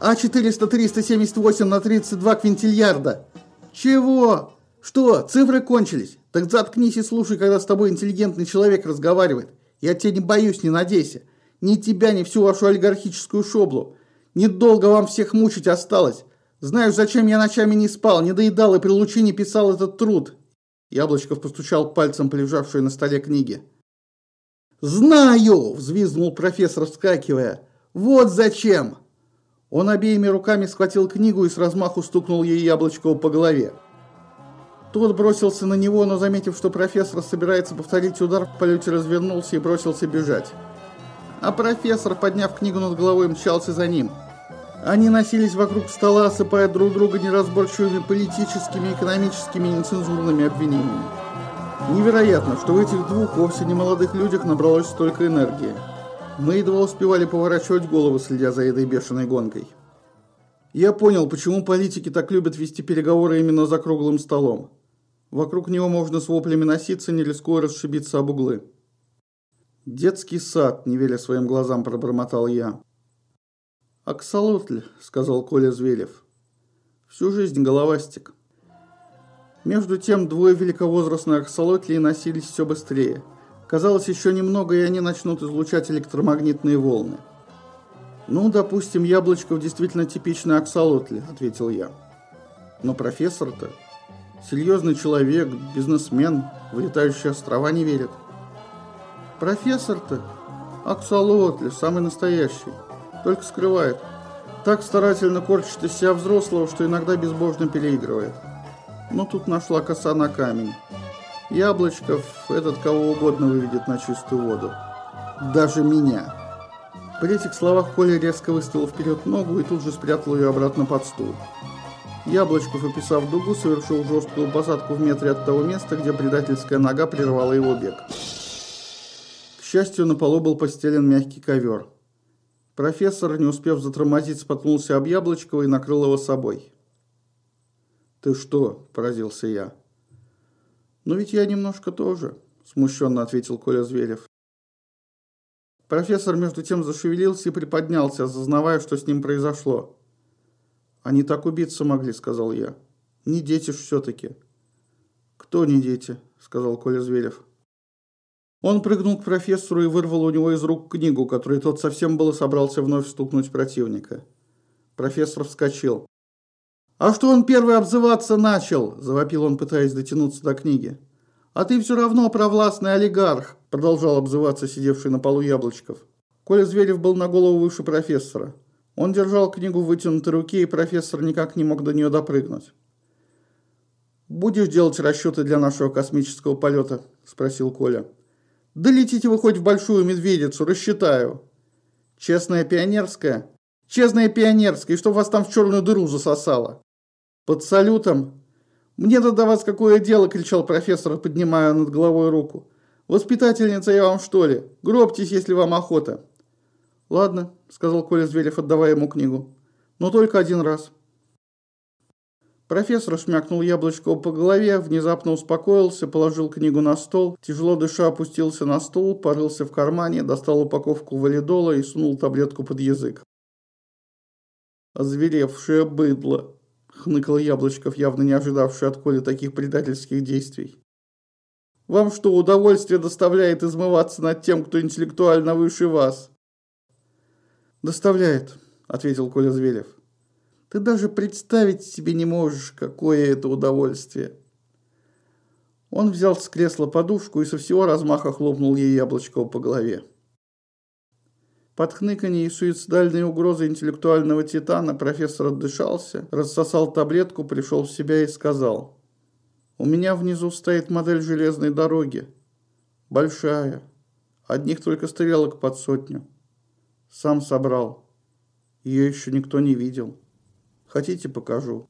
А 400 378 на 32 квинтильярда. Чего? Что, цифры кончились? Так заткнись и слушай, когда с тобой интеллигентный человек разговаривает. Я тебя не боюсь, не надейся. Ни тебя, ни всю вашу олигархическую шоблу. Недолго вам всех мучить осталось. Знаешь, зачем я ночами не спал, не доедал и при лучине писал этот труд?» Яблочков постучал пальцем по лежавшей на столе книге. «Знаю!» – взвизгнул профессор, вскакивая. «Вот зачем!» Он обеими руками схватил книгу и с размаху стукнул ей Яблочкову по голове. Тот бросился на него, но заметив, что профессор собирается повторить удар, в полете развернулся и бросился бежать. А профессор, подняв книгу над головой, мчался за ним. Они носились вокруг стола, осыпая друг друга неразборчивыми политическими, экономическими и нецензурными обвинениями. Невероятно, что в этих двух вовсе не молодых людях набралось столько энергии. Мы едва успевали поворачивать головы, следя за этой бешеной гонкой. Я понял, почему политики так любят вести переговоры именно за круглым столом. Вокруг него можно с воплями носиться, не рискуя расшибиться об углы. «Детский сад», – не веря своим глазам, пробормотал я. «Аксолотль», – сказал Коля Зверев. «Всю жизнь головастик». Между тем двое великовозрастных аксолотлей носились все быстрее. Казалось, еще немного, и они начнут излучать электромагнитные волны. «Ну, допустим, Яблочков действительно типичный аксолотли», – ответил я. «Но профессор-то...» Серьезный человек, бизнесмен, в летающие острова не верит. Профессор-то Аксалотли, самый настоящий, только скрывает. Так старательно корчит из себя взрослого, что иногда безбожно переигрывает. Но тут нашла коса на камень. Яблочков этот кого угодно выведет на чистую воду. Даже меня. При этих словах Коля резко выставил вперед ногу и тут же спрятал ее обратно под стул. Яблочков, описав дугу, совершил жесткую посадку в метре от того места, где предательская нога прервала его бег. К счастью, на полу был постелен мягкий ковер. Профессор, не успев затормозить, споткнулся об Яблочкова и накрыл его собой. «Ты что?» – поразился я. «Ну ведь я немножко тоже», – смущенно ответил Коля Зверев. Профессор между тем зашевелился и приподнялся, осознавая, что с ним произошло. «Они так убиться могли», — сказал я. «Не дети ж все-таки». «Кто не дети?» — сказал Коля Зверев. Он прыгнул к профессору и вырвал у него из рук книгу, которую тот совсем было собрался вновь стукнуть противника. Профессор вскочил. «А что он первый обзываться начал?» – завопил он, пытаясь дотянуться до книги. «А ты все равно провластный олигарх», – продолжал обзываться сидевший на полу Яблочков. Коля Зверев был на голову выше профессора. Он держал книгу в вытянутой руке, и профессор никак не мог до нее допрыгнуть. «Будешь делать расчеты для нашего космического полета?» – спросил Коля. «Да летите вы хоть в Большую Медведицу, рассчитаю». «Честная пионерская?» «Честная пионерская, и чтоб вас там в черную дыру засосало». «Под салютом?» «Мне-то до вас какое дело?» – кричал профессор, поднимая над головой руку. «Воспитательница я вам, что ли? Гробьтесь, если вам охота». «Ладно», – сказал Коля Зверев, отдавая ему книгу. «Но только один раз». Профессор шмякнул яблочко по голове, внезапно успокоился, положил книгу на стол, тяжело дыша опустился на стул, порылся в кармане, достал упаковку валидола и сунул таблетку под язык. «Озверевшее быдло», – хныкал Яблочков, явно не ожидавший от Коли таких предательских действий. «Вам что, удовольствие доставляет измываться над тем, кто интеллектуально выше вас?» «Доставляет», – ответил Коля Зверев. «Ты даже представить себе не можешь, какое это удовольствие». Он взял с кресла подушку и со всего размаха хлопнул ей яблочко по голове. Под хныканье и суицидальные угрозы интеллектуального титана профессор отдышался, рассосал таблетку, пришел в себя и сказал. «У меня внизу стоит модель железной дороги. Большая, Одних только стрелок под сотню. Сам собрал. Ее еще никто не видел. Хотите, покажу?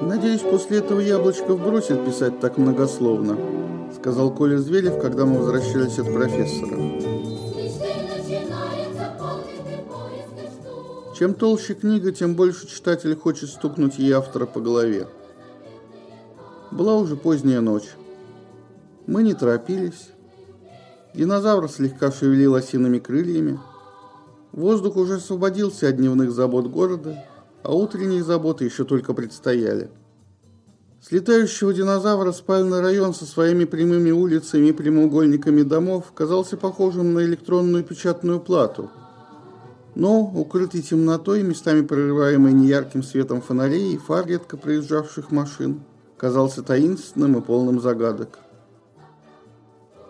Надеюсь, после этого Яблочков бросит писать так многословно, сказал Коля Звелев, когда мы возвращались от профессора. Чем толще книга, тем больше читатель хочет стукнуть ей автора по голове. Была уже поздняя ночь. Мы не торопились. Динозавр слегка шевелил осиными крыльями. Воздух уже освободился от дневных забот города, а утренние заботы еще только предстояли. С летающего динозавра спальный район со своими прямыми улицами и прямоугольниками домов казался похожим на электронную печатную плату. Но, укрытый темнотой, местами прорываемый неярким светом фонарей и фар редко проезжавших машин, казался таинственным и полным загадок.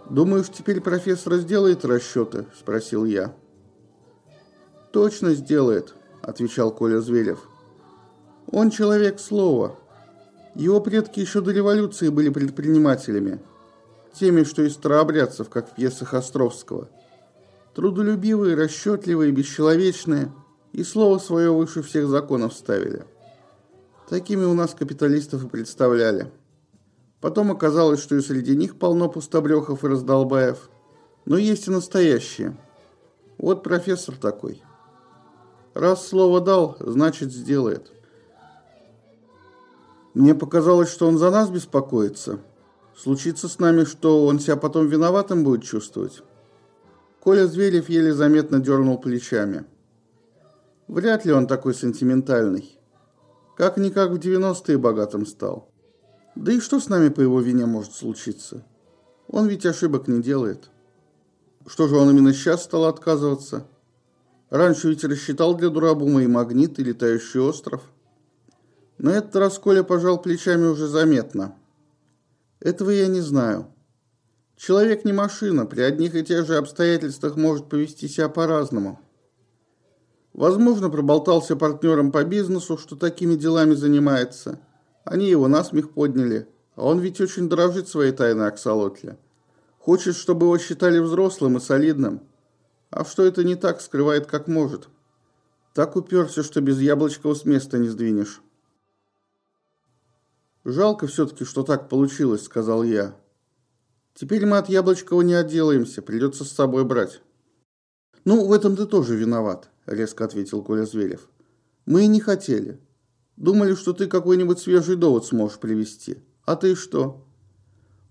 «Думаешь, теперь профессор сделает расчеты?» – спросил я. «Точно сделает», – отвечал Коля Звелев. «Он человек слова. Его предки еще до революции были предпринимателями, теми, что из старообрядцев, как в пьесах Островского. Трудолюбивые, расчетливые, бесчеловечные, и слово свое выше всех законов ставили. Такими у нас капиталистов и представляли». Потом оказалось, что и среди них полно пустобрехов и раздолбаев. Но есть и настоящие. Вот профессор такой. Раз слово дал, значит сделает. Мне показалось, что он за нас беспокоится. Случится с нами, что он себя потом виноватым будет чувствовать. Коля Зверев еле заметно дернул плечами. Вряд ли он такой сентиментальный. Как-никак в 90-е богатым стал. Да и что с нами по его вине может случиться? Он ведь ошибок не делает. Что же он именно сейчас стал отказываться? Раньше ведь рассчитал для Дурабума и магнит, и летающий остров. На этот раз Коля пожал плечами уже заметно. Этого я не знаю. Человек не машина, при одних и тех же обстоятельствах может повести себя по-разному. Возможно, проболтался партнером по бизнесу, что такими делами занимается – они его насмех подняли, а он ведь очень дорожит своей тайной Аксолотле. Хочет, чтобы его считали взрослым и солидным. А что это не так, скрывает как может. Так уперся, что без яблочкова с места не сдвинешь. «Жалко все-таки, что так получилось», — сказал я. «Теперь мы от Яблочкова не отделаемся, придется с собой брать». «Ну, в этом ты тоже виноват», — резко ответил Коля Зверев. «Мы и не хотели. Думали, что ты какой-нибудь свежий довод сможешь привести. А ты что?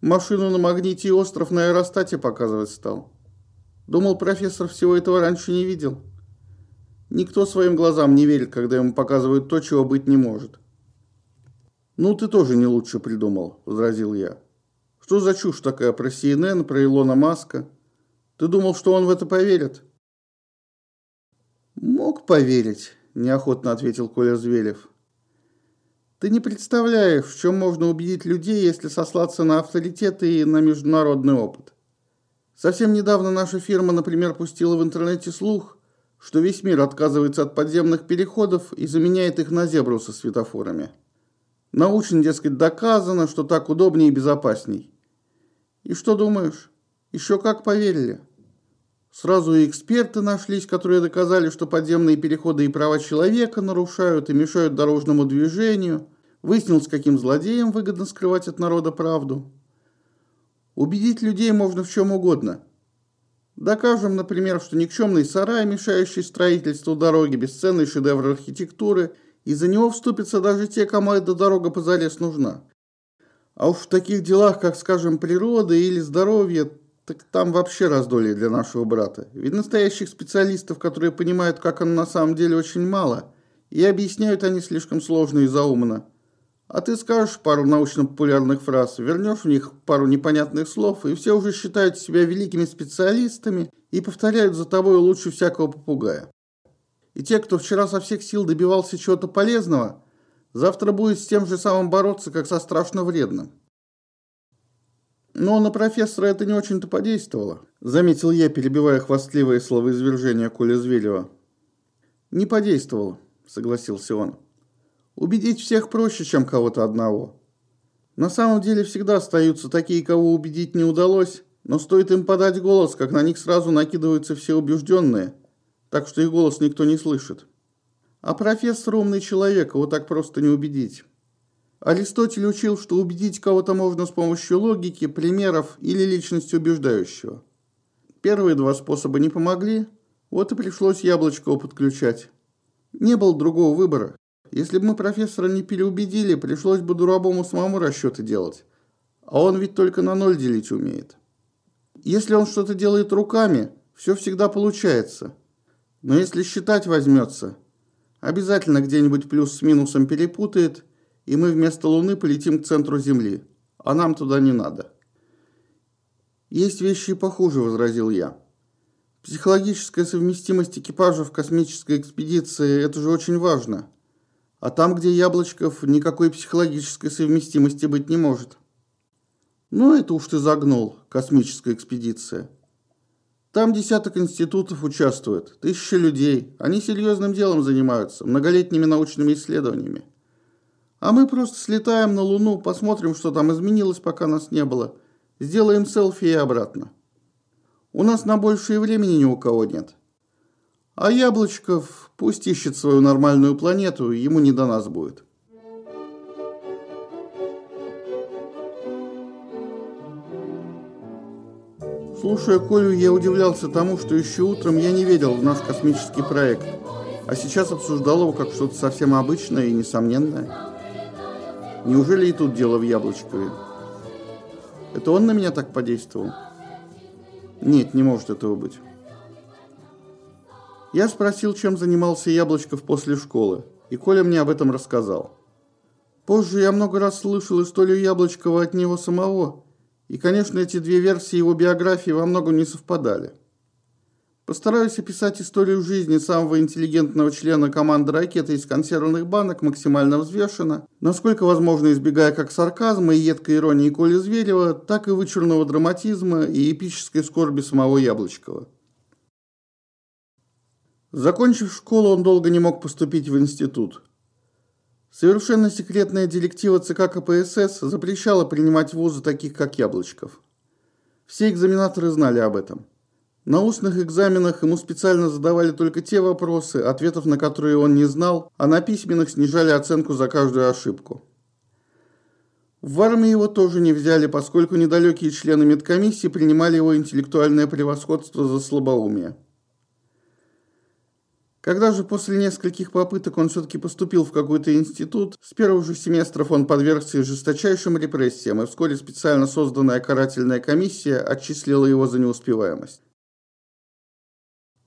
Машину на магните и остров на аэростате показывать стал. Думал, профессор всего этого раньше не видел. Никто своим глазам не верит, когда ему показывают то, чего быть не может. «Ну, ты тоже не лучше придумал», – возразил я. «Что за чушь такая про CNN, про Илона Маска? Ты думал, что он в это поверит?» «Мог поверить», – неохотно ответил Коля Звелев. Ты не представляешь, в чем можно убедить людей, если сослаться на авторитеты и на международный опыт. Совсем недавно наша фирма, например, пустила в интернете слух, что весь мир отказывается от подземных переходов и заменяет их на зебру со светофорами. Научно, дескать, доказано, что так удобнее и безопасней. И что думаешь? Еще как поверили. Сразу и эксперты нашлись, которые доказали, что подземные переходы и права человека нарушают и мешают дорожному движению – Выяснил, с каким злодеем выгодно скрывать от народа правду. Убедить людей можно в чем угодно. Докажем, например, что никчемный сарай, мешающий строительству дороги, бесценный шедевр архитектуры, и за него вступятся даже те, кому эта дорога позарез нужна. А уж в таких делах, как, скажем, природа или здоровье, так там вообще раздолье для нашего брата. Ведь настоящих специалистов, которые понимают, как оно на самом деле, очень мало, и объясняют они слишком сложно и заумно. А ты скажешь пару научно-популярных фраз, вернешь в них пару непонятных слов, и все уже считают себя великими специалистами и повторяют за тобой лучше всякого попугая. И те, кто вчера со всех сил добивался чего-то полезного, завтра будет с тем же самым бороться, как со страшно вредным. Но на профессора это не очень-то подействовало, заметил я, перебивая хвастливые словоизвержения Коли Зверева. Не подействовало, согласился он. Убедить всех проще, чем кого-то одного. На самом деле всегда остаются такие, кого убедить не удалось, Но стоит им подать голос, как на них сразу накидываются все убежденные, так что их голос никто не слышит. А профессор умный человек, его так просто не убедить. Аристотель учил, что убедить кого-то можно с помощью логики, примеров или личности убеждающего. Первые два способа не помогли, вот и пришлось яблочко подключать. Не было другого выбора. Если бы мы профессора не переубедили, пришлось бы дурабому самому расчеты делать. А он ведь только на ноль делить умеет. Если он что-то делает руками, все всегда получается. Но если считать возьмется, обязательно где-нибудь плюс с минусом перепутает, и мы вместо Луны полетим к центру Земли. А нам туда не надо. Есть вещи и похуже, возразил я. Психологическая совместимость экипажа в космической экспедиции – это же очень важно. А там, где Яблочков, никакой психологической совместимости быть не может. Ну, это уж ты загнул, космическая экспедиция. Там десяток институтов участвует, тысячи людей. Они серьезным делом занимаются, многолетними научными исследованиями. А мы просто слетаем на Луну, посмотрим, что там изменилось, пока нас не было. Сделаем селфи и обратно. У нас на большее времени ни у кого нет. А Яблочков пусть ищет свою нормальную планету, ему не до нас будет. Слушая Колю, я удивлялся тому, что еще утром я не верил в наш космический проект, а сейчас обсуждал его как что-то совсем обычное и несомненное. Неужели и тут дело в Яблочкове? Это он на меня так подействовал? Нет, не может этого быть. Я спросил, чем занимался Яблочков после школы, и Коля мне об этом рассказал. Позже я много раз слышал историю Яблочкова от него самого, и, конечно, эти две версии его биографии во многом не совпадали. Постараюсь описать историю жизни самого интеллигентного члена команды ракеты из консервных банок максимально взвешенно, насколько возможно избегая как сарказма и едкой иронии Коли Зверева, так и вычурного драматизма и эпической скорби самого Яблочкова. Закончив школу, он долго не мог поступить в институт. Совершенно секретная директива ЦК КПСС запрещала принимать вузы таких, как Яблочков. Все экзаменаторы знали об этом. На устных экзаменах ему специально задавали только те вопросы, ответов на которые он не знал, а на письменных снижали оценку за каждую ошибку. В армии его тоже не взяли, поскольку недалекие члены медкомиссии принимали его интеллектуальное превосходство за слабоумие. Когда же после нескольких попыток он все-таки поступил в какой-то институт, с первых же семестров он подвергся жесточайшим репрессиям, и вскоре специально созданная карательная комиссия отчислила его за неуспеваемость.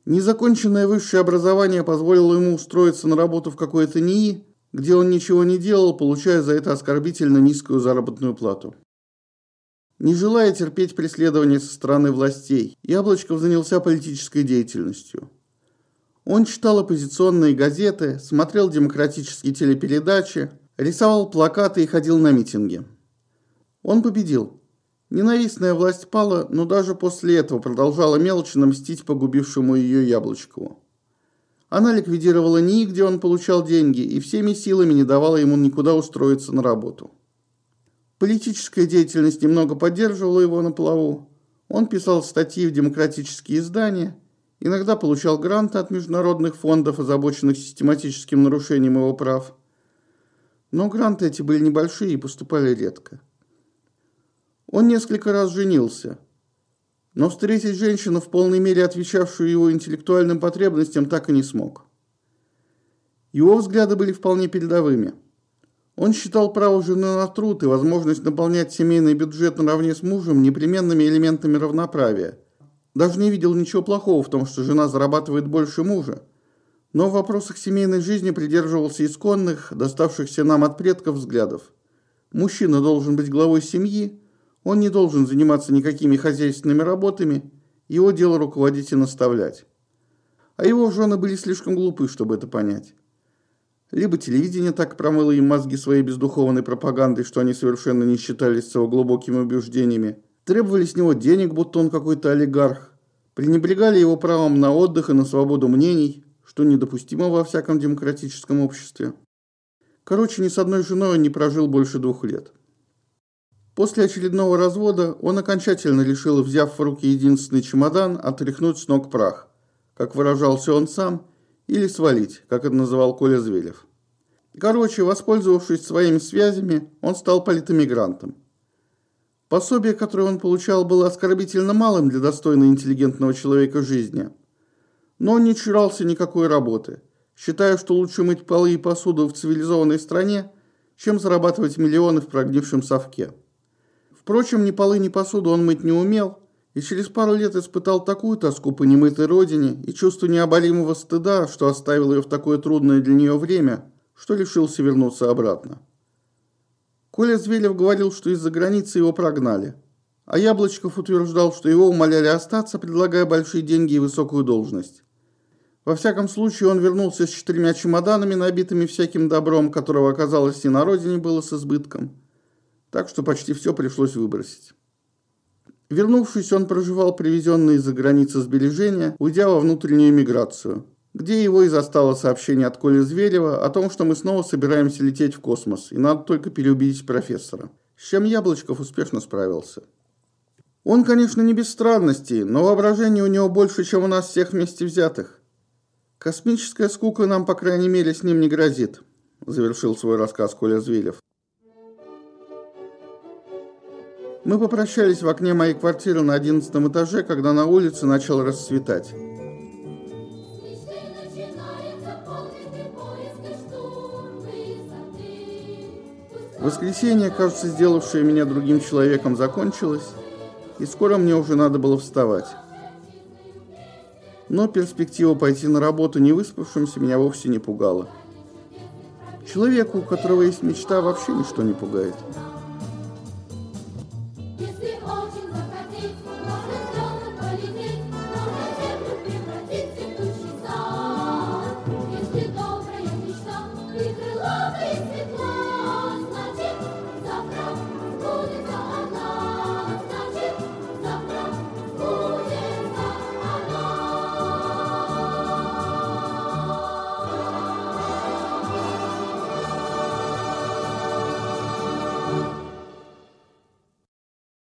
Незаконченное высшее образование позволило ему устроиться на работу в какой-то НИИ, где он ничего не делал, получая за это оскорбительно низкую заработную плату. Не желая терпеть преследования со стороны властей, Яблочков занялся политической деятельностью. Он читал оппозиционные газеты, смотрел демократические телепередачи, рисовал плакаты и ходил на митинги. Он победил. Ненавистная власть пала, но даже после этого продолжала мелочно мстить погубившему ее Яблочкову. Она ликвидировала НИИ, где он получал деньги, и всеми силами не давала ему никуда устроиться на работу. Политическая деятельность немного поддерживала его на плаву. Он писал статьи в демократические издания, иногда получал гранты от международных фондов, озабоченных систематическим нарушением его прав. Но гранты эти были небольшие и поступали редко. Он несколько раз женился. Но встретить женщину, в полной мере отвечавшую его интеллектуальным потребностям, так и не смог. Его взгляды были вполне передовыми. Он считал право жены на труд и возможность наполнять семейный бюджет наравне с мужем непременными элементами равноправия. Даже не видел ничего плохого в том, что жена зарабатывает больше мужа. Но в вопросах семейной жизни придерживался исконных, доставшихся нам от предков взглядов. Мужчина должен быть главой семьи, он не должен заниматься никакими хозяйственными работами, его дело руководить и наставлять. А его жены были слишком глупы, чтобы это понять. Либо телевидение так промыло им мозги своей бездуховной пропагандой, что они совершенно не считались с его глубокими убеждениями. Требовали с него денег, будто он какой-то олигарх. Пренебрегали его правом на отдых и на свободу мнений, что недопустимо во всяком демократическом обществе. Короче, ни с одной женой он не прожил больше двух лет. После очередного развода он окончательно решил, взяв в руки единственный чемодан, отряхнуть с ног прах, как выражался он сам, или свалить, как это называл Коля Звелев. Короче, воспользовавшись своими связями, он стал политэмигрантом. Пособие, которое он получал, было оскорбительно малым для достойно интеллигентного человека жизни. Но он не чурался никакой работы, считая, что лучше мыть полы и посуду в цивилизованной стране, чем зарабатывать миллионы в прогнившем совке. Впрочем, ни полы, ни посуду он мыть не умел, и через пару лет испытал такую тоску по немытой родине и чувство необолимого стыда, что оставил ее в такое трудное для нее время, что решился вернуться обратно. Коля Звелев говорил, что из-за границы его прогнали, а Яблочков утверждал, что его умоляли остаться, предлагая большие деньги и высокую должность. Во всяком случае, он вернулся с четырьмя чемоданами, набитыми всяким добром, которого оказалось и на родине было с избытком – так что почти все пришлось выбросить. Вернувшись, он проживал привезенные из-за границы сбережения, уйдя во внутреннюю миграцию, где его и застало сообщение от Коли Зверева о том, что мы снова собираемся лететь в космос, и надо только переубедить профессора, с чем Яблочков успешно справился. Он, конечно, не без странностей, но воображение у него больше, чем у нас всех вместе взятых. Космическая скука нам, по крайней мере, с ним не грозит, завершил свой рассказ Коля Зверев. Мы попрощались в окне моей квартиры на одиннадцатом этаже, когда на улице начал расцветать. Воскресенье, кажется, сделавшее меня другим человеком, закончилось, и скоро мне уже надо было вставать. Но перспектива пойти на работу не выспавшимся меня вовсе не пугала. Человеку, у которого есть мечта, вообще ничто не пугает.